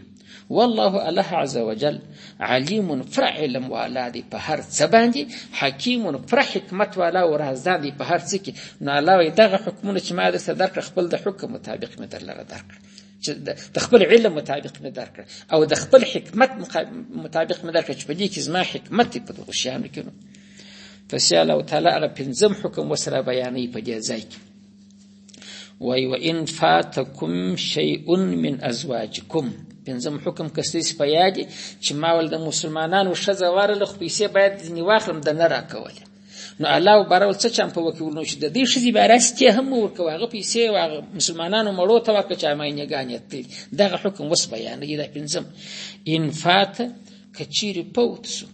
والله الله عز وجل علیم پر علم والا دی په هر څه باندې حکیم پر حکمت والا او رازدان دی په هر څه کې نو الله وی دغه حکمونه چې ما د صدر خپل د حکم مطابق مې درلره درکړ چې د خپل علم مطابق مې درکړ او د خپل حکمت مطابق مې درکړ چې په دې کې زما حکمت دی په دغه شیانو کې نو پس الله تعالی هغه پنځم حکم وسره بیانې په دې ځای کې وای و ان فاتکم شیء من ازواجکم پنځم حکم کسې په یاد چې ما ول د مسلمانانو شزه وارل خو پیسې باید ځنی واخلم د نه راکول نو الله برول څه چم په وکیولنو چې د دې شزي بارسته هم ورکو هغه پیسې واغ مسلمانانو مړو ته ورکړه چې اماینه غانیت دی دغه حکم وس بیان دی د پنځم ان فات کچیر پوت سو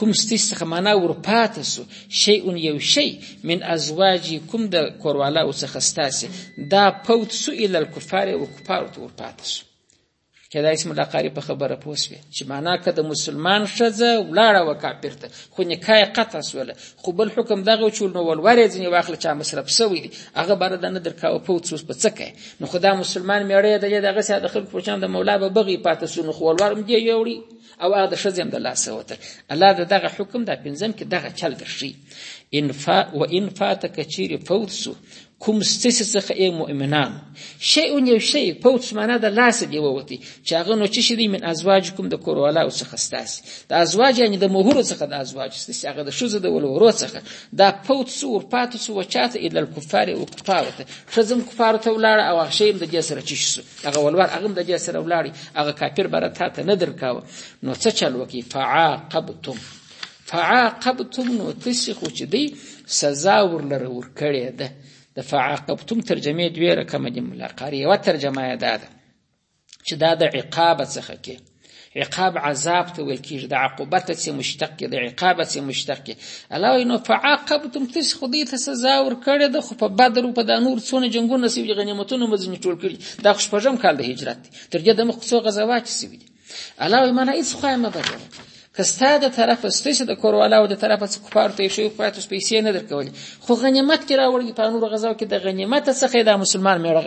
کوم ستیس څخه معنا ورپاته سو شیء یو شی من ازواجکم د کوروالا او څخه ستاسو دا پوت سو ال الکفار او کفار ته ورپاته سو کله چې ملاقاری په خبره پوسوي چې معنا که د مسلمان شزه ولاړه و کافر ته خو نکای قطع سول خو بل حکم دغه چول نو ولورې ځنی واخل چا مصرف سوی دی هغه بار د نه درکاو پوت سو په څکه نو خدا مسلمان میړې دغه ساده خلک په چاند مولا به بغي پاتې سو نو خو ولورم دی یوړي او هغه د ښځې هم د لاسه وتل الله د دغه حکم دا پنځم کې دغه چل درښي انفا و انفات کچیر فوت سو کوم ستاسو څخه ای مؤمنان شیء یو شی فوت معنا د لاس دی ووتی چې هغه نو چې شری من ازواجکم د کوروالا او څخه ستاسو د ازواج یعنی د مهور څخه د ازواج ستاسو هغه د شوزه د ولورو څخه دا فوت سو ور پات سو وچاته الا الكفار او کفار ته خزم کفار ته ولاړ او هغه شی د جسر چې شو هغه ولور هغه هم د دې سره ولاړی هغه کافر بره تا ته نه درکاوه نو څه چل وکي فعاقبتم فعاقبتم نو تاسو خو چې دی سزا ورلره ورکړې ده د فعاقبتم ترجمه دوی رقم دي ملاقاری یو ترجمه ده چې دا د عقاب څخه کې عقاب عذاب ته ویل کیږي د عقوبت څخه مشتق دی د عقاب څخه مشتق دی الله نو فعاقبتم تس خدای ته سزا ور کړې ده خو په بدر په د نور څونه جنگونه سوي غنیمتونه مزنی ټول کړي دا خوش پرجم کال د هجرت تر دې د مخ څو غزوات سوي الله منا هیڅ خو ما بدل کستا د طرف ستاسو د کوروالا او د طرف څخه کفار ته شوی خو تاسو پیسې نه درکولې خو غنیمت کې راوړي په نور غزا کې د غنیمت څخه د مسلمان میړه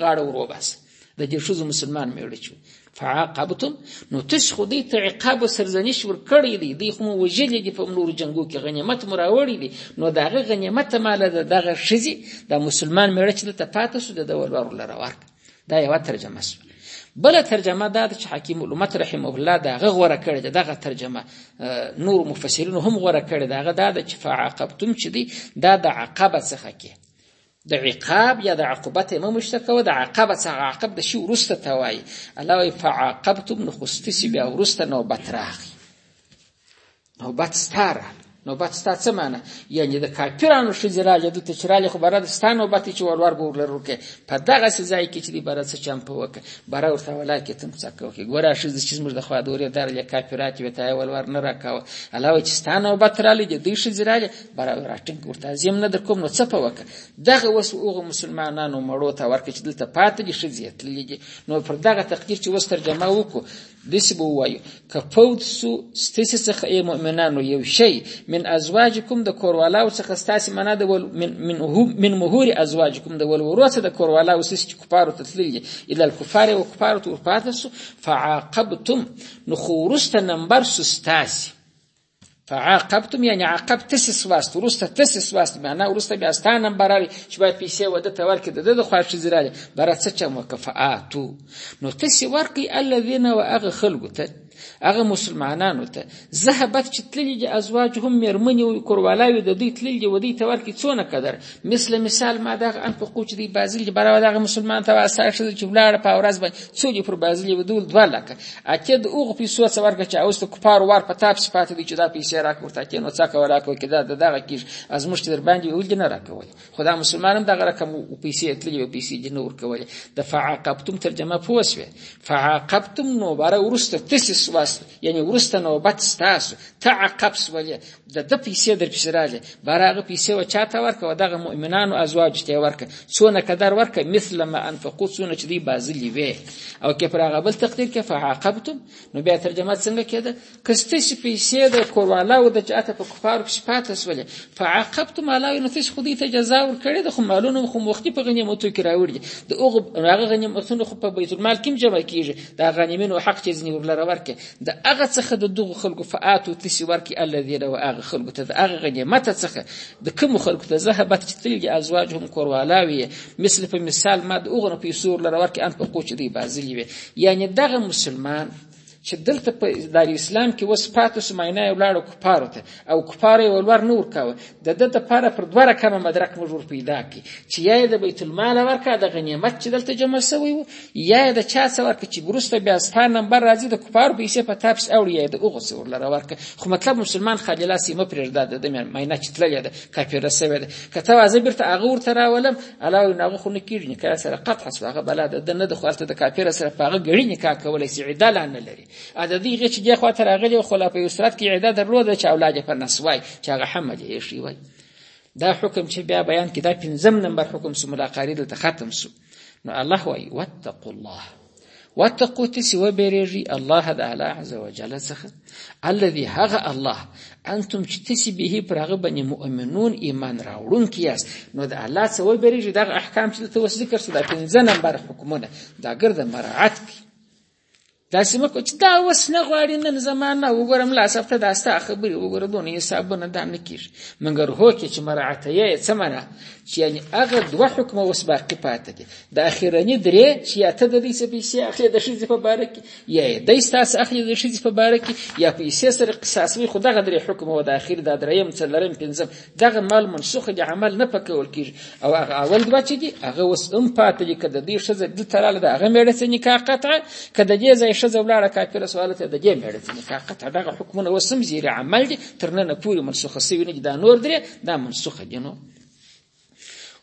غاړه ورو بس د دې ښځو مسلمان مېړه چې فعاقبتم نو تاسو خو دې ته عقاب او سرزنش ورکړی دی دوی خو مو وژلي دي په نورو جنګو کې غنیمت مو راوړی دی نو د هغه غنیمت ماله د دغه ښځې د مسلمان مېړه چې دلته پاتې سو د ده ولورو لره ورکړه دا یوه ترجمه سوه بل ترجمه دا چې حکیم الامت رحمه الله دا غ غوړه کړی دا دغه ترجمه نور مفسرین هم غوړه کړی دا غ دا چې فعاقبتم چې دی دا د عقبه څخه کې د عقاب یا د عقوبت مه مشته کوه د عقب څخه عقب د شي ورسته ته وایي الله وایي فعاقبتم نو خستسي بیا ورسته نوبت راغی نوبت ستا راغی نوبت ستا څه معنی یعنی د کافرانو ښځې راغلې ده ته چې راغلې خو بره ستا نوبت چې وروار به ورلر وکړې په دغسې ځای کې چې دی بره څه چمپه وکړې بره ورته ولا کې تم څه کوه کې ګوره ښځې چې زموږ د خوا دورې درلې کافرات وې ته یې ولور نه راکاوه الله وایي چې ستا نوبت راغلی د دوی ښځې راغلې برابر راټینګ ورته زم نه در کوم نو څه په وکړه دغه وس اوغه مسلمانانو مړو ته ورکړي چې دلته پاتې دي ښځې تللي دي نو پر دغه تقدیر چې وس ترجمه وکړو داسې به ووایو که فوت سو ستاسې څخه ای مؤمنانو یو شی من ازواجکم د کوروالاو څخه ستاسې معنا د ول من من, من مهور ازواجکم د ولورو څخه د کوروالاو څخه چې کفارو ته تللي دي الا الکفار او کفارو ته ورپاتې سو فعاقبتم نو خو وروسته نمبر سو ستاسې فعاقبتم یعنی عقب تسی سواست ورسته تسی سواست معنا ورسته بیا ستا نمبر راغی چې باید پیسې وده ته ورکړي د ده د خوښې ځای راغی برا څه چم وکړه فآتو نو تسی ورکړي الذین و هغه خلکو ته هغه مسلمانانو ته ذهبت چې تللي دي ازواجهم مېرمنې وي کوروالاوې د دوی تللي دي و دوی ته ورکړي څونه قدر مثل مثال ما دغه ان په کوچ دی بازیل برابر دغه مسلمان ته واسه شد چې ولاړ په ورځ باندې څو دی پر بازیل بدول دوه لکه اته د اوغ په سوڅ ورګه چې اوس ته کفار ور په تاب صفات دي چې دا پیسې راکورته کې نو څه کولا کو کې دا دغه کیش از مشت در باندې ویل دی نه راکول خدا مسلمان هم دغه رقم او پیسې اتلې او پیسې جن ور کول د فعاقبتم ترجمه پوسوي فعاقبتم نو بار ورسته تسس واس یعنی ورسته نوبت ستاسو تعقبس ولې د د پیسې در پسې راځي باره هغه پیسې و چاته ورکه و دغه مؤمنانو ازواج ته ورکه څونه قدر ورکه مثل ما انفقو څونه چې دی بازلی وي او کې پر هغه بل تقدیر کې فعاقبتم نو بیا ترجمه څنګه کېده کسته چې پیسې د کوروالا او د چاته په کفار کې پاتې سولې فعاقبتم علا نو تاسو خو دې ته جزا ورکړې د خو مالونو خو وختي په غنیمتو کې راوړي د هغه غنیمتونو خو په بیت المال کې جمع کیږي دا غنیمینو حق چې ځنی ورلره ورکه د هغه څخه د دغو خلکو فآتو تسی ورکړي الذین و هغه خلکو ته د هغه غنیمت څخه د کومو خلکو ته ذهبت چې تللي دي ازواجهم کوروالاوې یې مثل په مثال ما د هغو نه پیسو ورله ورکړي انفقو چې دوی بازلي وي یعنې دغه مسلمان چې دلته په دار اسلام کې وس پاتې سو ماینه یې ولاړو کفارو ته او کفار یې ولور نه ورکاوه د ده دپاره پر دوه رقمه مدرک موږ ور پیدا کړي چې یا یې د بیت المال ورکړه د غنیمت چې دلته جمع سوی و یا یې د چا څه ورکړه چې وروسته بیا ستا نمبر راځي د کفارو پیسې په تا پسې اوړي یا یې د هغو څه ورلره ورکړه خو مطلب مسلمان خالي لاس یې مه پرېږده د ده مینه چې تللې ده کاپیره سوې ده که ته وازه بېرته هغه ورته راولم الله وایي نو هغه خو نه کېږي نکاح سره قطع سو هغه بلا ده د نه د خو هلته د کاپیره سره په هغه ګړي نکاح کولی سي عده لا نه لري ا د دې غچ دی خو تر غلې خو لا په یسرت کې عیدا درلوده چې اولاد په نسوای چې هغه حمد یې شي وای دا حکم چې بیا بیان کې دا پنځم نمبر حکم سو ملاقاری دلته ختم سو نو الله وای واتقوا الله واتقوا تسی وبریږي الله تعالی عز وجل څخه الذي هغه الله انتم چې تسی به پر هغه باندې مؤمنون ایمان راوړونکي یاست نو د الله څخه وبریږي دغه احکام چې ته وس ذکر څه د پنځه نمبر حکمونه دا ګرځه مراعات کی داسې مکو چې دا اوس نه غواړي نن زمانه وګورم لا سبته دا ستا خبرې وګوره دونه حسابونه دا نه کېږي مګر هوکې چې مراعته یې څه معنا چې یعنې هغه دوه حکمه اوس باقي پاته دي د اخرني درې چې یا ته د دوی څه پیسې اخلې د ښځې په باره کې یا یې دی ستاسو اخلي د ښځې په باره کې یا پیسې سره قصاصوي خو دغه درې حکمه و د اخر دا درېیم څلورم پنځم دغه مال منسوخ دي عمل نه په کول کېږي او هغه اول دوه چې دي هغه اوس هم پاتې دي که د دې ښځه دلته راله د هغه مېړه څه نکاح قطعه که د دې ځای ښځه ولاړه کافره سوه هلته د دې مېړه څه نکاح قطعه دغه حکمونه اوس هم زیر عمل دي تر ننه پورې منسوخه سوي نه دي دا نور درې دا منسوخه دي نو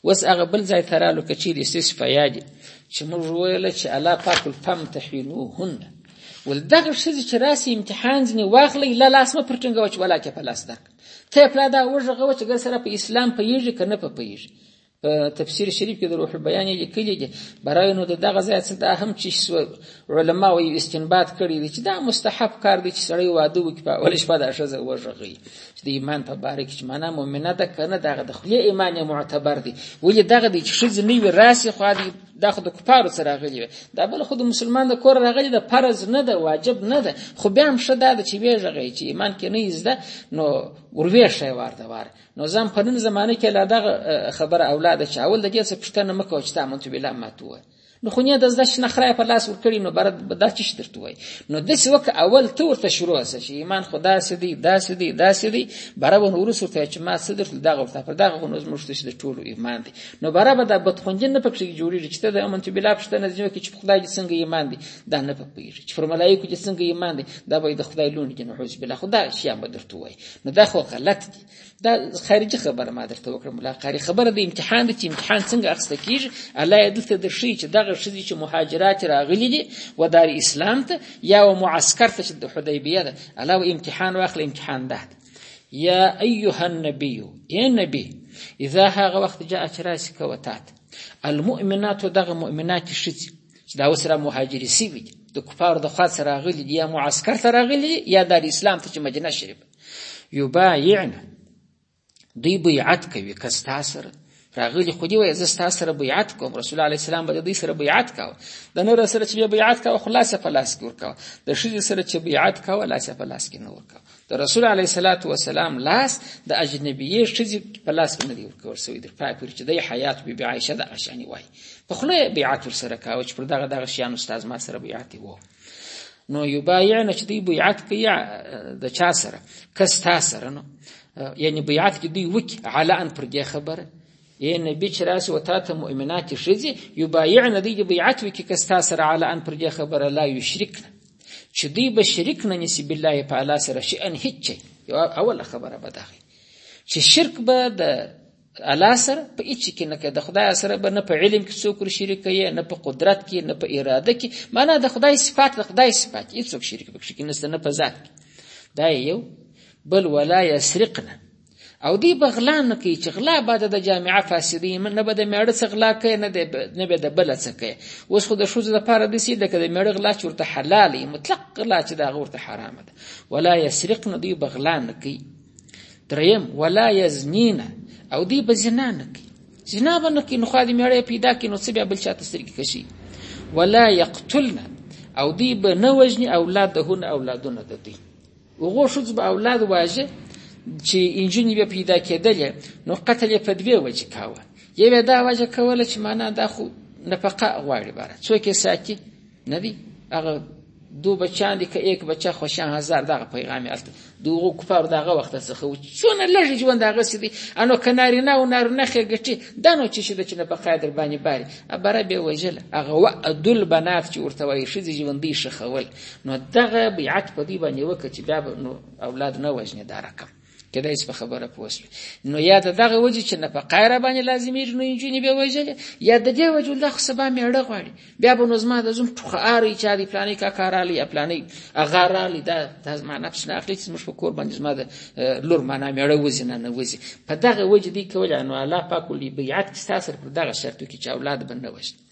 اوس هغه بل ځای ته رالو که چیرې سیس په یادې چې موږ وویله چې الله پاک الفم تحویلوهن ول دغه ښځې چې راسي امتحان ځینې واخلئ له لاس مه پر ټینګوه چې ولاکې په لاس درکړه ته پلا دا وژغه چې ګر سره په اسلام پیږي کنه په پیږي په تفسیر شریف کې د روح البیان لیکلي دي برای نو دغه ځای څه دا هم چې علما او استنباط کړی دي چې دا مستحب کار دی چې سړی واده وکړي په اول شپه دا شزه وژغي چې د ایمان په باره کې چې معنا مؤمنه ده کنه دغه د خلی ایمان معتبر دی ولې دغه دی چې شزه نیو راسي خو دی دا خو د کفارو سره راغلی وي دا بل خو د مسلمان د کور راغلی د فرض نه ده واجب نه ده خو بیا هم ښه دا ده چې ویږغی چې ایمان کې نه زده نو وروې ښه وار د وار نو زم په نن زمانه کې لا دغه خبره اولاد چې اول د دې څه پښتنه مکو چې تاسو ته ویلا ماتوه نو خو نه د زده شنه خره په لاس ورکړي نو برد دا چې شترته وای نو د څه وک اول ته ورته شروع سه چې ایمان خدا سدي دا سدي دا سدي برابر ورسره چې ما صدر دغه ورته پر دغه نو زموږ ته د ټولو ایمان دی نو برابر د بدخونجن نه پکې جوړیږي چې ته د امن بالله پښتنه ځینو کې چې خدای دې څنګه ایمان دی دا نه پکې چې پر ملایکو دې څنګه ایمان دی دا به د خدای لون کې نعوذ بالله خدا شي به درته وای نو دا خو غلط دی دا خارجي خبره ما درته وکړه مولا قاری خبره د امتحان دی چې امتحان څنګه اخسته کیږي الله یې دلته درشي چې دغه شذي چې مهاجرات راغلي دي و دار اسلام ته یا و معسكر ته چې د حدیبیه ده الله امتحان واخل امتحان ده یا ایها النبی ای نبی اذا هغه وخت جاء چې راسي کوه تا ته المؤمنات دغه مؤمنات ښځې چې دا اوس را مهاجرې سوي دي د کفارو د خوا څخه راغلي دي یا معسکر ته راغلي یا دار اسلام ته چې مدینه شریف یبایعن دوی بیعت کوي که ستا سره راغلی خو دی وای زه ستاسو سره بیعت کوم رسول الله اسلام به د دوی سره بیعت کاوه د نور سره چې بیعت کاوه خلاص په لاس کې ورکاوه د شې سره چې بیعت کاوه لاس په لاس کې نه ورکاوه د رسول علیه صلوات و سلام لاس د اجنبیه شې په لاس کې نه دی ورکول سوی د پای پورې چې د حیات بی بی عائشه د عشانی وای په خله بیعت ور سره کاوه چې پر دغه دغه شیان استاد ما سره بیعت وو نو یبایعنه چې دوی بیعت کوي د چا سره کس تا سره نو یعنی بیعت کې دوی وکي علی ان پر دې خبره اے نبی چې راسي و تا ته مؤمنات شزي یبایعنه دوی بیعت وکي کس تا سره علی ان پر دې خبره لا یشرک چې دوی به شریک نه نسی بالله په الله سره شي ان هیڅ یو اوله خبره به داخلي چې شرک به د الله سره په هیڅ کې نه کوي د خدای سره به نه په علم کې څوک شریک کوي نه په قدرت کې نه په اراده کې معنا د خدای صفات د خدای صفات هیڅ څوک شریک پکې کې نشته نه په ذات کې دا یو بل ولا یسرقنا او دی بغلا نه کوي چې غلا بعد د جامعه فاسدی نه به د میړه څخه غلا کوي نه د نه به د بل څخه کوي اوس خو د شوز د پاره د سید د کده میړه غلا چورته حلالي مطلق غلا چې دا غورته حرامه ده ولا یسرقنا دی بغلا نه کوي دریم ولا یزنینا او دی به زنا نه کوي زنا به نه کوي نو خادي میړی پیدا کړي نو څه بیا بل چاته سترګې کشي ولا یقتلنا او دی به نه وژني اولادهن اولادونه د دوی هغو ښځو به اولاد واژه چې انجونې به پیدا کېدلې نو قتل یې په دوې وجې کاوه یوه دا وجه کوله چې معنا دا خو نفقه غواړي باره څوک یې ساتي نبی هغه دو بچان دي که یک بچه خوشان هزار دغه پیغام یې الته دوغو کفار دغه وخت څخه و څونه لږ ژوند هغه سي دي انو کناري نه او نار نه خې ګټي دنو چې شي د چې نه بقا در باندې باري ابره به وجل هغه و ادل بنات چې ورته وایي شي ژوند دي شخول نو دغه بیعت په دې باندې وکړي بیا نو اولاد نه وجنه دارکم کېدای شي په خبره پوه شوي نو یا د دغه وجې چې نفقه یې راباندې لازمېږي نو نجونې به یې وژلې یا د دې وجې دا خو سبا مېړه غواړي بیا به نو زما د زوم ټوخه آري چا دی پلانې کاکا راغلی یا پلانې هغه راغلی دا دا زما نفس نه اخلي چې زموږ په کور باندې زما د لور معنا مېړه وځي نه نه وځي په دغه وجې دی کولی نو الله پاک ولي بیعت کې ستا سره پر دغه شرط وکړي چې اولاد به نه وژني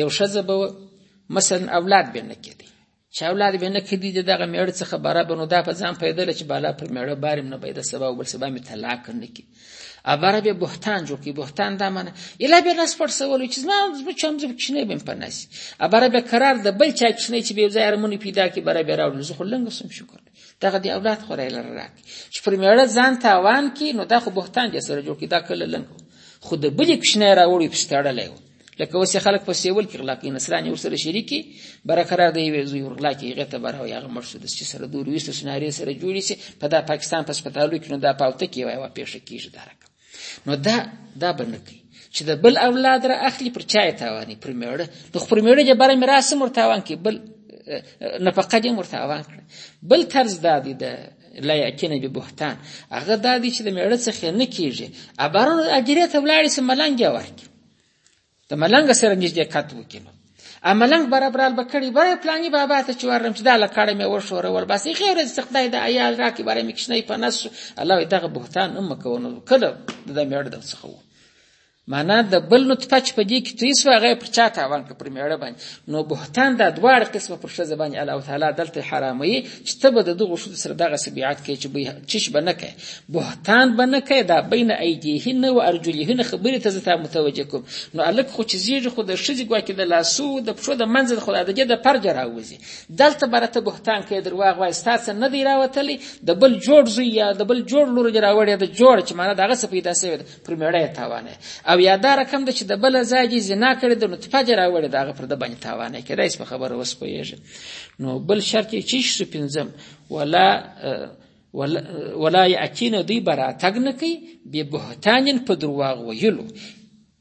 یو ښځه به مثلا اولاد به نه کېدی چې اولاد به نه کېدی د دغه مېړه څخه باره به نو دا په ځان پیدله چې بالا پر مېړه بار هم نه پیدا سبا او بل سبا مې طلاق نه کړي ابره به بهتان جوړ کړي بهتان دا معنی اله به نس پټ سوالو چې زما زما چم زما کښنې بم په نس ابره به قرار د بل چا کښنې چې به ځای رمونی پیدا کړي بره به راوړل زه خو لنګ سم شکر دغه دی اولاد خو راي لره راکي چې پر میړه ځان تاوان کی نو دا خو بهتان دې سره جوړ کی دا کله لنګ خو د بلی کښنه راوړي پستړلې و لکه اوس خلک په سیول کې غلا کوي نصراني ورسره شریکي برقرار دی وی زوی ورغلا کې غته بر هو یغه مرشد سود چې سره دوه ویسته سناري سره جوړی سي په دا پاکستان په سپټالو کې نو دا پاوته کې وای وا پیښه کیږي درک نو دا دا به نه کوي چې د بل اولاد را اخلي پر چا یې تاواني پر میړه نو پر میړه یې بره میراث هم ور تاوان کړي بل نفقه دې هم ور تاوان کړي بل طرز دا دی د لا یعتین ببهتان هغه دا دی چې د میړه څخه نه کیږي عبارو اجرې ته ولاړې سي ملنګ یې ورکړي د ملنګ سره نږدې کت وکړي نو ملنګ برابرال به کړي بره پلاني بابا ته چې ورم چې دا له کړه مې وشورول بس یې خیر دې خدای د عیال راکې بره مې کښنی په نس الله وي دغه بهتان هم کوونو کله د میړ د څخه وو معنا د بل نطفه چې په دې کې توی سو هغه پر چا تاوان کړ پر میړه باندې نو بهتان دا دواړه قسمه پر ښځه باندې الله تعالی دلته حراموي چې ته به د دغو ښځو سره دغسې بیعت کوې چې چش به نه کوې بهتان به نه کوې دا بین ایدیهن و ارجلهن خبرې ته زه تا متوجه کوم نو هلک خو چې زیږي خو د ښځې ګواکې د لاسو د پښو د منځه خو د دجې د فرجه راوځي دلته به راته بهتان کوې درواغ وایې ستا څه نه دی راوتلی د بل جوړ زوی یا د بل جوړ لور دې راوړې د جوړ چې معنی دغه څه پیدا سوی پر میړه یې تاوانه او یا دا رقم ده چې د بل ځای زنا کړې د نطفه دې راوړې دغه پر د باندې تاوانه کېدای په خبره وسپویږي نو بل شرط یې چې شو پنځم ولا ولا یاتین دوی براتګ نه کوي به بهتانین په درواغ ویلو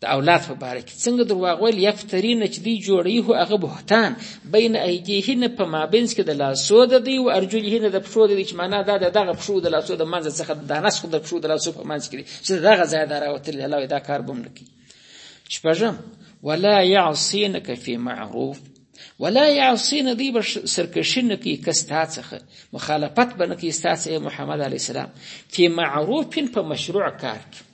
د اولاد په باره کې څنګه درواغ ویل یفترین چې دی جوړی هو هغه بهتان بین ایدیهن په مابینس کې د لاسو د دی او ارجلهن د پښو د چې معنا دا دغه پښو د لاسو د منځ څخه د نس خو د پښو د لاسو په منځ کې چې دغه ځای دا راوتل الله دا کار بوم نکي شپږم ولا يعصينك في معروف ولا یعصین دی به سرکشی نکی کستا څخه مخالفت به نکی ستا څخه محمد علی السلام فی معروف په مشروع کار کې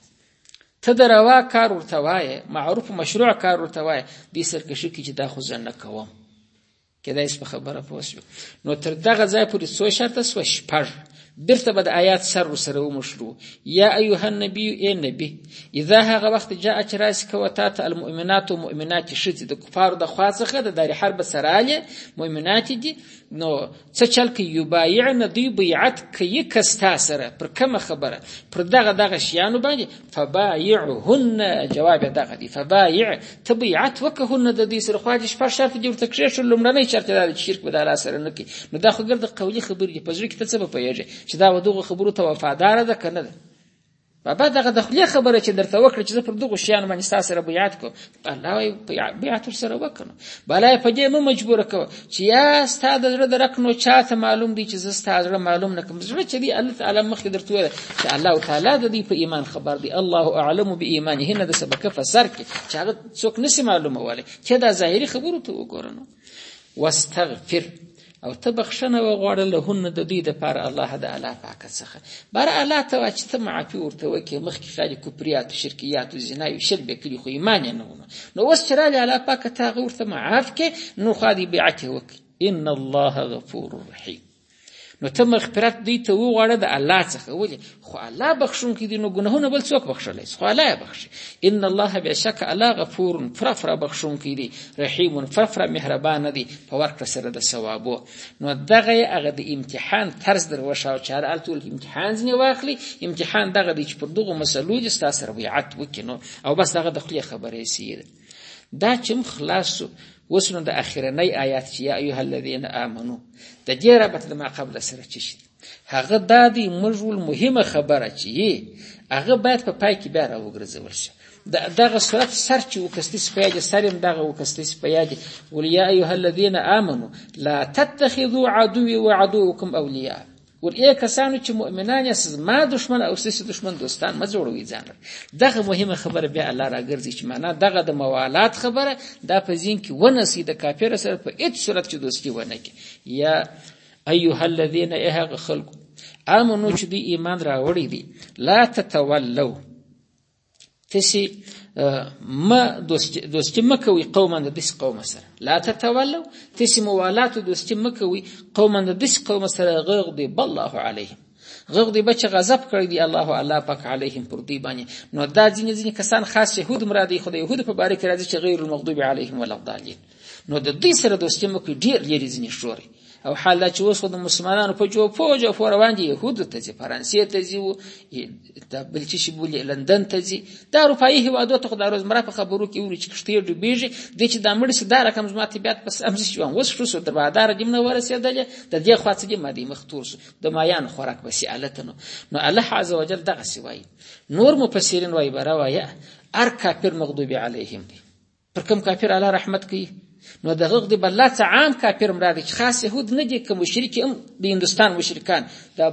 ته د روا کار ورته وایې معروف مشروع کار ورته وایې دې سرکشي کې چې دا خو زه نه کوم کېدای شي په خبره پوه شو نو تر دغه ځای پورې څو شرطه سوه شپږ بیرته به د آیات سر ورسره وموښلو یا ایها النبی ای نبی اذا هغه وخت جاء چې راسي کوه تا ته المؤمنات او مؤمنات ښځې د کفارو د خوا څخه د داري حرب سرالې مؤمنات دي نو څه چل کې یبایعن دوی بیعت کوي که ستا سره پر کومه خبره پر دغه دغه شیانو باندې فبايعهن جواب دغه دی فبايع تبيعت وکهن د دې سره خواږه شپږ شرط دي ورته کړې شو لمړنۍ شرط دا چې شرک به د الله سره نه کوي نو دا خو ګرد قولي خبرې دي په ځل کې ته څه په پیږي چې دا ودغه خبرو ته وفادار ده کنه ده بابا دغه د خپل خبره چې درته وکړه چې زه پر دغه شیان باندې تاسو سره بیعت کوم الله بیعت سره وکړو بلا په دې مو مجبور کو چې یا ستاد زړه درکنو چاته معلوم دي چې زستا زړه معلوم نکم زړه چې دی الله تعالی مخ درته وره چې الله تعالی د دې په ایمان خبر دی الله اعلم به ایمانه نه د سبق فسر کې چې هغه څوک نسی معلومه واله چې دا ظاهري خبرو ته وګورنو واستغفر او ته بخښنه وغواړه لهن د دوی دپاره الله د الله پاک څخه بر الله ته وایه چې ته معافي ورته وکړې مخکې ښاري کفریاتو شرکیاتو زناوې شرک به کړي خو ایمان یې نه ومنه نو اوس چې راغلې الله پاکه ته هغه ورته معاف کړې نو خوا دې بیعت یې وکړي ان الله غفور رحیم نو ته مغفرت دوی ته وغواړه د الله څخه ولې خو الله بخښونکی دی نو ګناهونه بل څوک بخښلی شي خو الله یې بخښي ان الله بېشک الله غفور پوره پوره بخښونکی دی رحیم پوره پوره مهربانه دی په ورکړه سره د ثوابو نو دغه یې هغه د امتحان طرز در وښاو چې هر هلته ولکې امتحان ځینې واخلي امتحان دغه دی چې پر دغو مسلو دې ستا سره بیعت وکړي نو او بس دغه د خولې خبرې سي دا چې موږ خلاص شو اوس نو د اخرنۍ آیات چې یا ایها الذین آمنو د دې رابطه د ما قبل سره چې شي هغه دا دی موږ ول مهمه خبره چې هغه باید په پای کې بیا راوګرځول شي دغه صورت سر چې وکستی سپیاج سرم دغه وکستی سپیاج ول یا ایها الذین آمنو لا تتخذوا عدوی وعدوکم اولیاء ګور ای کسانو چې مؤمنان یې زما دشمن او سیسې دشمن دوستان مه جوړوي ځان دغه مهمه خبره بیا الله راګرځي چې معنا دغه د موالات خبره دا په ځین کې ونه سي د کافر سره په هیڅ صورت چې دوستي ونه کې یا ایها الذین ایها خلق امنو چې دی ایمان راوړی دی لا تتولوا تسی ما دوستی دوستی مکوی قوما د دس قوم سره لا تتولوا تسی موالات دوستی مکوی قوما د دس قوم سره غغضب الله علیهم غغضب بچ غضب کړی دی الله الله پاک علیهم پر دی باندې نو دا ځینې ځینې کسان خاص يهود مرادي خدای يهود په باره کې راځي چې غیر المغضوب علیهم ولا الضالین نو د دوی سره دوستي مو کوي ډېر لرې ځینې ژغوري او حال دا چې اوس خو د مسلمانانو په جو پو جو پو روان دي یهودو ته ځي فرانسې ته ځي و دا بل چې شي بولي لندن ته ځي دا اروپایي هېوادو ته خو دا روزمره په خبرو کې اوري چې کښتۍ ډوبېږي دی چې دا مړ شي دا رقم زما طبیعت په سم شي وم اوس ښه شو د بادار دې نه ورسېدلې د دې خوا څه دې ما دې مخ تور شو د مایانو خوراک به سي هلته نو نو الله عز وجل دغسې وایي نور مفسرین وایي بره وایه هر کافر مغضوب علیهم دی پر کوم کافر الله رحمت کوي نو د غږ دی بل څه عام کافر مراد چې خاص يهود نه دي کوم مشرک هم د هندستان مشرکان دا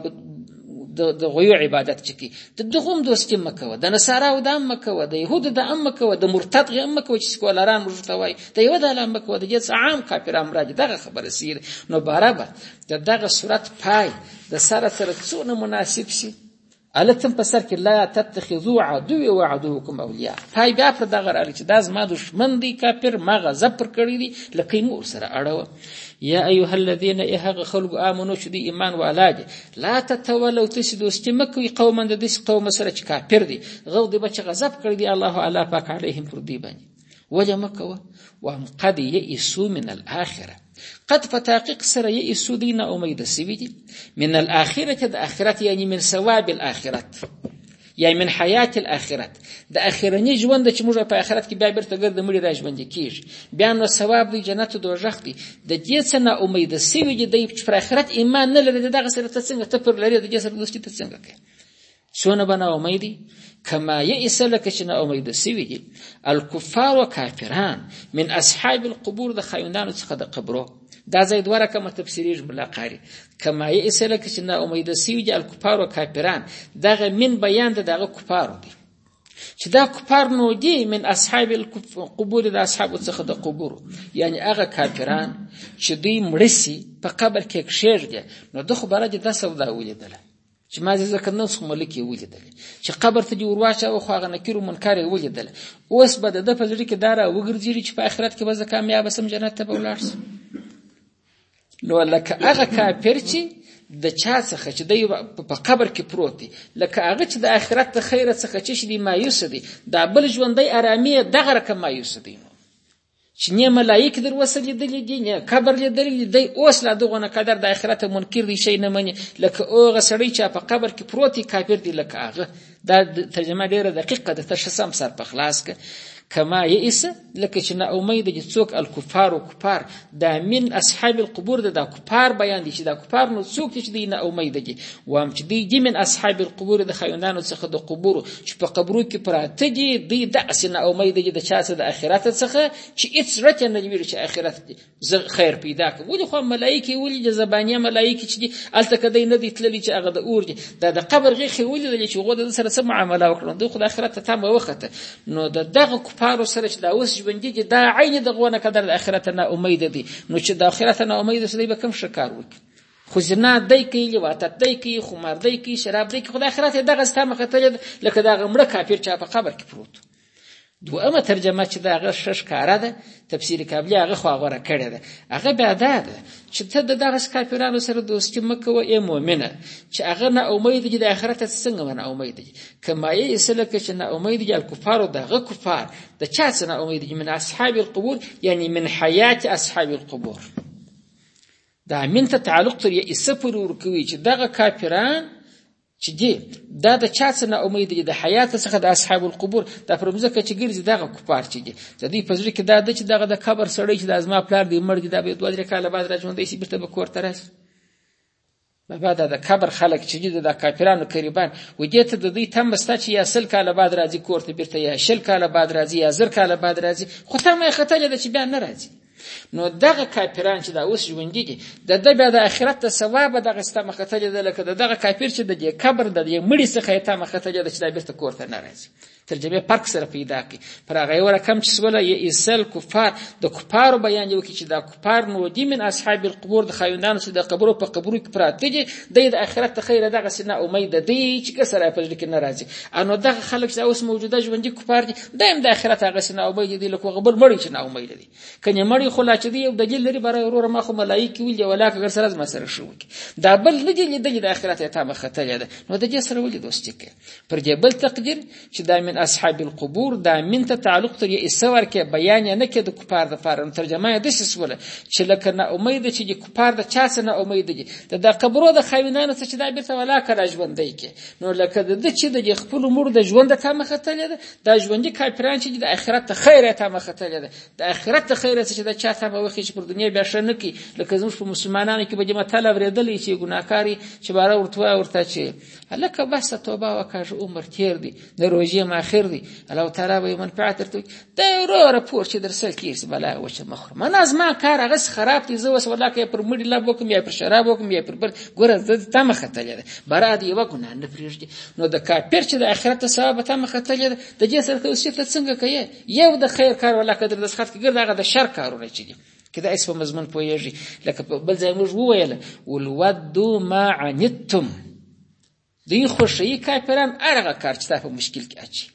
د غویو عبادت چکی د دغوم دوستي مکوه د نصارا او د مکوه د يهود د ام مکوه د مرتد غ مکوه چې سکولران مرته وای د یو د لام مکوه د جنس عام کافر امراج دغه خبره سیر نو برابر د دغه صورت پای د سره سره څونه مناسب شي التم په سر کې لا تتخذو عدو و عدوکم اولیاء پای بیا پر دغه راغلی چې دا زما دشمن دی کافر ما غضب پر کړی دی لکه مور سره اړوه یا ایها الذین اهغ خلق امنو چې دی ایمان والا دي لا تتولوا تاسو دوستي مکوي قوم د دې قوم سره چې کافر دي غو دې بچ غضب کړی دی الله اعلی پاک علیهم پر دی باندې ولې مه کوه وهم قد یئسو من الاخره قد په تحقیق سره یئسو دوی نا امیده سوي دي من الاخره د اخرت یعنی من ثواب الاخرت یا من حیات الاخرت د اخرنی ژوند چې موږ په اخرت کې بیا بیرته ګرد مړي را ژوند کیږي بیا نو ثواب دی جنت او دوزخ دی د دې څه نا امید سوي دي د پر اخرت ایمان نه لري دغه سره ته څنګه ته پر لري د دې سره دوستي ته څنګه کوي څونه به نا امیدي کما یئس لکه چې نا امیده سوي دي الکفار و کافران من اصحاب القبور د خایندانو څخه د قبرو دا ځای دوه رقمه تفسیریږي ملا قاري کما یئس لکه چې نا امیده سوي دي الکفار و کافران دغه من بیان د دغه کفارو دي چې دا کفار نو دي من اصحاب القبور د اصحاب څخه د قبور یعنی هغه کافران چې دوی مړسي په قبر کې کښېږدي نو د خبره دي د سودا ولیدله چې ما زه ځکه نن څو ملک یې ولیدل چې قبر ته دې ورواچاوه خو هغه نکیر و منکر یې ولیدل اوس به د ده په زړه کې دا را وګرځېږي چې په آخرت کې به زه کامیابه سم جنت ته به ولاړ سم نو لکه هغه کافر چې د چا څخه چې دی په قبر کې پروت دی لکه هغه چې د آخرت د خیره څخه چې دی مایوس دی دا بل ژوندی آرامي دغه رقم مایوس دی چې نه ملایک در وسه لیدلې دي نه قبر لیدلې دي دی اوس لا دغه نه قدر د آخرت منکر دی شي نه مني لکه اوغه سړی چې په قبر کې پروت دی کافر دی لکه هغه دا ترجمه ډیره دقیقه ده تر شسم سر په خلاص ک کما یئس لکه چې نا امید دي څوک الکفار او کفار دا من اصحاب القبور ده کفار بیان دي چې دا کفار نو څوک دي چې دوی نه امیده دي وام چې دوی دي من اصحاب القبور د خاوندانو څخه د قبور چې په قبرو کې پراته دي دوی داسې نه امیده دي د چا څخه د آخرت څخه چې هیڅ رته نه ویل چې آخرت زه خیر پیدا کوم ولې خو ملایکې ولې د زبانیه ملایکې چې دي الته کدی نه دي تللی چې هغه د اور دي دا د قبر غیخې ولې چې غو د سره سم معامله وکړو د خدای آخرت ته تم وخته نو د دغه کفارو سره چې دا اوس ژوندي دي دا عین دغه نه قدر د آخرت نه امید دي نو چې د آخرت نه امید سره به کوم شکار وکړي خو زنا دی کوي لواطت دی کوي خمار دی کوي شراب دی کوي خو د آخرت دغه ستا مخه تلې لکه دغه مړه کافر چې په قبر کې پروت دومه ترجمه چې دا هغه شش کاره ده تفسیر کابلی هغه خو غوړه کړی ده هغه بیا ده چې ته د دغه کافرانو سره دوستي مکوه ای مؤمنه چې هغه نه امید دي د آخرت څنګه نه امید دي که مایه یې څه لکه چې ناامیدګي الکفارو د هغه کفار د چا څه ناامیدګي من اصحاب القبور یعنی من حیات اصحاب القبور دا من ته تعلق تر یې پورې ورکوي چې دغه کافران چې دي دا د چا څه نه امید دي د حیات څخه د اصحاب القبور د پرمزکه چې ګرځي دغه کفار چې دي د دې په ځل کې دا د چې دغه د قبر سړی چې د ازما پلار دی مړ دی دا به دوه درې کاله بعد راځوندې شي بیرته به کور ته راشي بابا دا د قبر خلک چې دي د کافرانو قریبان و دې ته د دوی تم ستا چې یا سل کاله بعد راځي کور ته بیرته یا شل کاله بعد راځي یا زر کاله بعد راځي خو تا مې خطر ده چې بیا نه راځي نو دغه کافران چې دا اوس ژوند دي د د بیا د آخرت د ثواب دغه ستا مخته ده لکه دغه کافر چې د قبر د مړي څخه ته مخته ده چې دا بیرته کور ته نه راځي ترجمه فرق سره پیدا کی پر هغه یو رقم چې سوله یې ایسل کفار د کفارو بیان یو کې چې دا کفار نو دی من اصحاب القبور د خایندانو چې د قبرو په قبرو کې پراته دي د اخرت ته خیر دغه سینه امید دی چې که سره په کې ناراضي انو دغه خلک چې اوس موجوده ژوند دي کفار دي دایم د اخرت هغه سینه امید دي لکه غبر مړی چې نه امید دي کنه مړی خو لا چې دی یو دلیل لري برای ورور ما خو ملایکی ویل ولا که سره ما سره شو دا بل نه دي د اخرت ته مخته ده نو د جسر ولې دوستي کوي پر دې بل تقدیر چې دا من اصحاب القبور دا من ته تعلق تر یې ایسه ورکې بیان یې نه کې د کفار د پاره نو ترجمه یې داسې سوله چې لکه نا امید چې د کفار د چا څخه نا امید دي د د قبرو د خاوینانو څخه چې دا بیرته ولا کړه ژوندۍ کې نو لکه د چې د خپل مور د ژوند ته مخه تللې ده دا ژوندۍ کافران چې د آخرت ته خیر ته مخه تللې ده د آخرت ته خیر چې دا چا ته به وخی چې پر دنیا بیا ښه نه کی لکه زموږ په مسلمانانو کې به جماعت لورېدلې چې ګناکاری چې بار ورته ورته چې هلکه بس توبه وکړه عمر تیر دی د روژې ماخر دی الله تعالی به منفعت درته وي دا یو وروره پور چې در سر کېږي بلا وچه مه خوره منه زما کار هغسې خراب دی زه اوس ولا که پر مړي لب وکړم یا پر شراب وکړم یا پر بل ګوره زه د تمه ختلې ده برا د یوه ګناه نه پرېږدي نو د کاپیر چې د آخرت د ثواب تمه ختلې ده د دې سره توصیف ته څنګه کوې یو د خیر کار ولا که در دستخط کې ګرد هغه د شر کارونه چې دي کدا اسو مضمون پوهیږي لکه بل ځای موږ وویل ولودو ما عنتم دی خوشی کافران ارغه کار چې تاسو مشکل کې اچي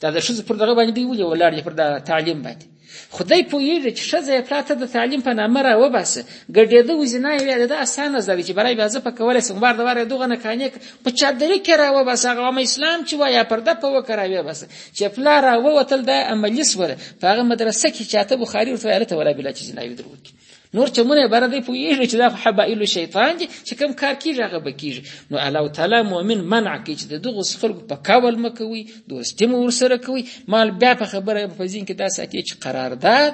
دا د شذ پر دغه باندې دی ولې ولار پر دا تعلیم باندې خدای پوهیږي چې شذ یې پلاته د تعلیم په نامه را وباسه ګډېده وزنا یې دا اسانه زده چې برای بازه په کوله سنبار د واره دغه نه کانیک په چادرې کې را وباسه هغه اسلام چې وایا پرده په وکړه وباسه چې پلار را ووتل دا عملی سول په هغه مدرسه کې چاته بخاری ورته ویل ته ولا بلا چې جنایي دروک نور چې مونږه بر دې پویږي چې دا حبایل شیطان دي چې کم کار کیږي هغه بکیږي نو الله تعالی مؤمن منع کوي چې دغه خلق په کول مکوي دوستي مور سره کوي مال بیا په خبره په ځین کې دا ساتي چې قرارداد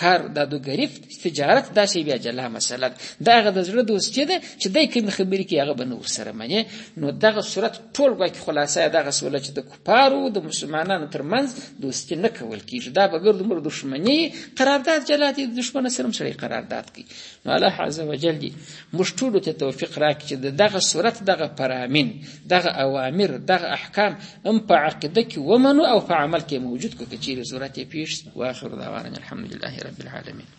کار د دو گرفت تجارت دا شی بیا جلا مسله دا غ د زړه دوستي ده چې دای کوم خبرې کې هغه بنور سره منی نو دغه صورت ټول غوښ خلاصه دغه سوله چې د پارو د مسلمانانو ترمنځ دوستي نه کول کیږي دا به ګرد مر دښمني قرارداد جلا دي دښمن سره سره قرارداد کوي نو الله عز وجل دي موږ ټول ته توفیق راکړي چې دغه صورت دغه پرامین دغه اوامر دغه احکام ام په عقیده کې ومنو او په عمل کې موجود کو چې صورت پیښ واخر دعوانا الحمدلله رب العالمین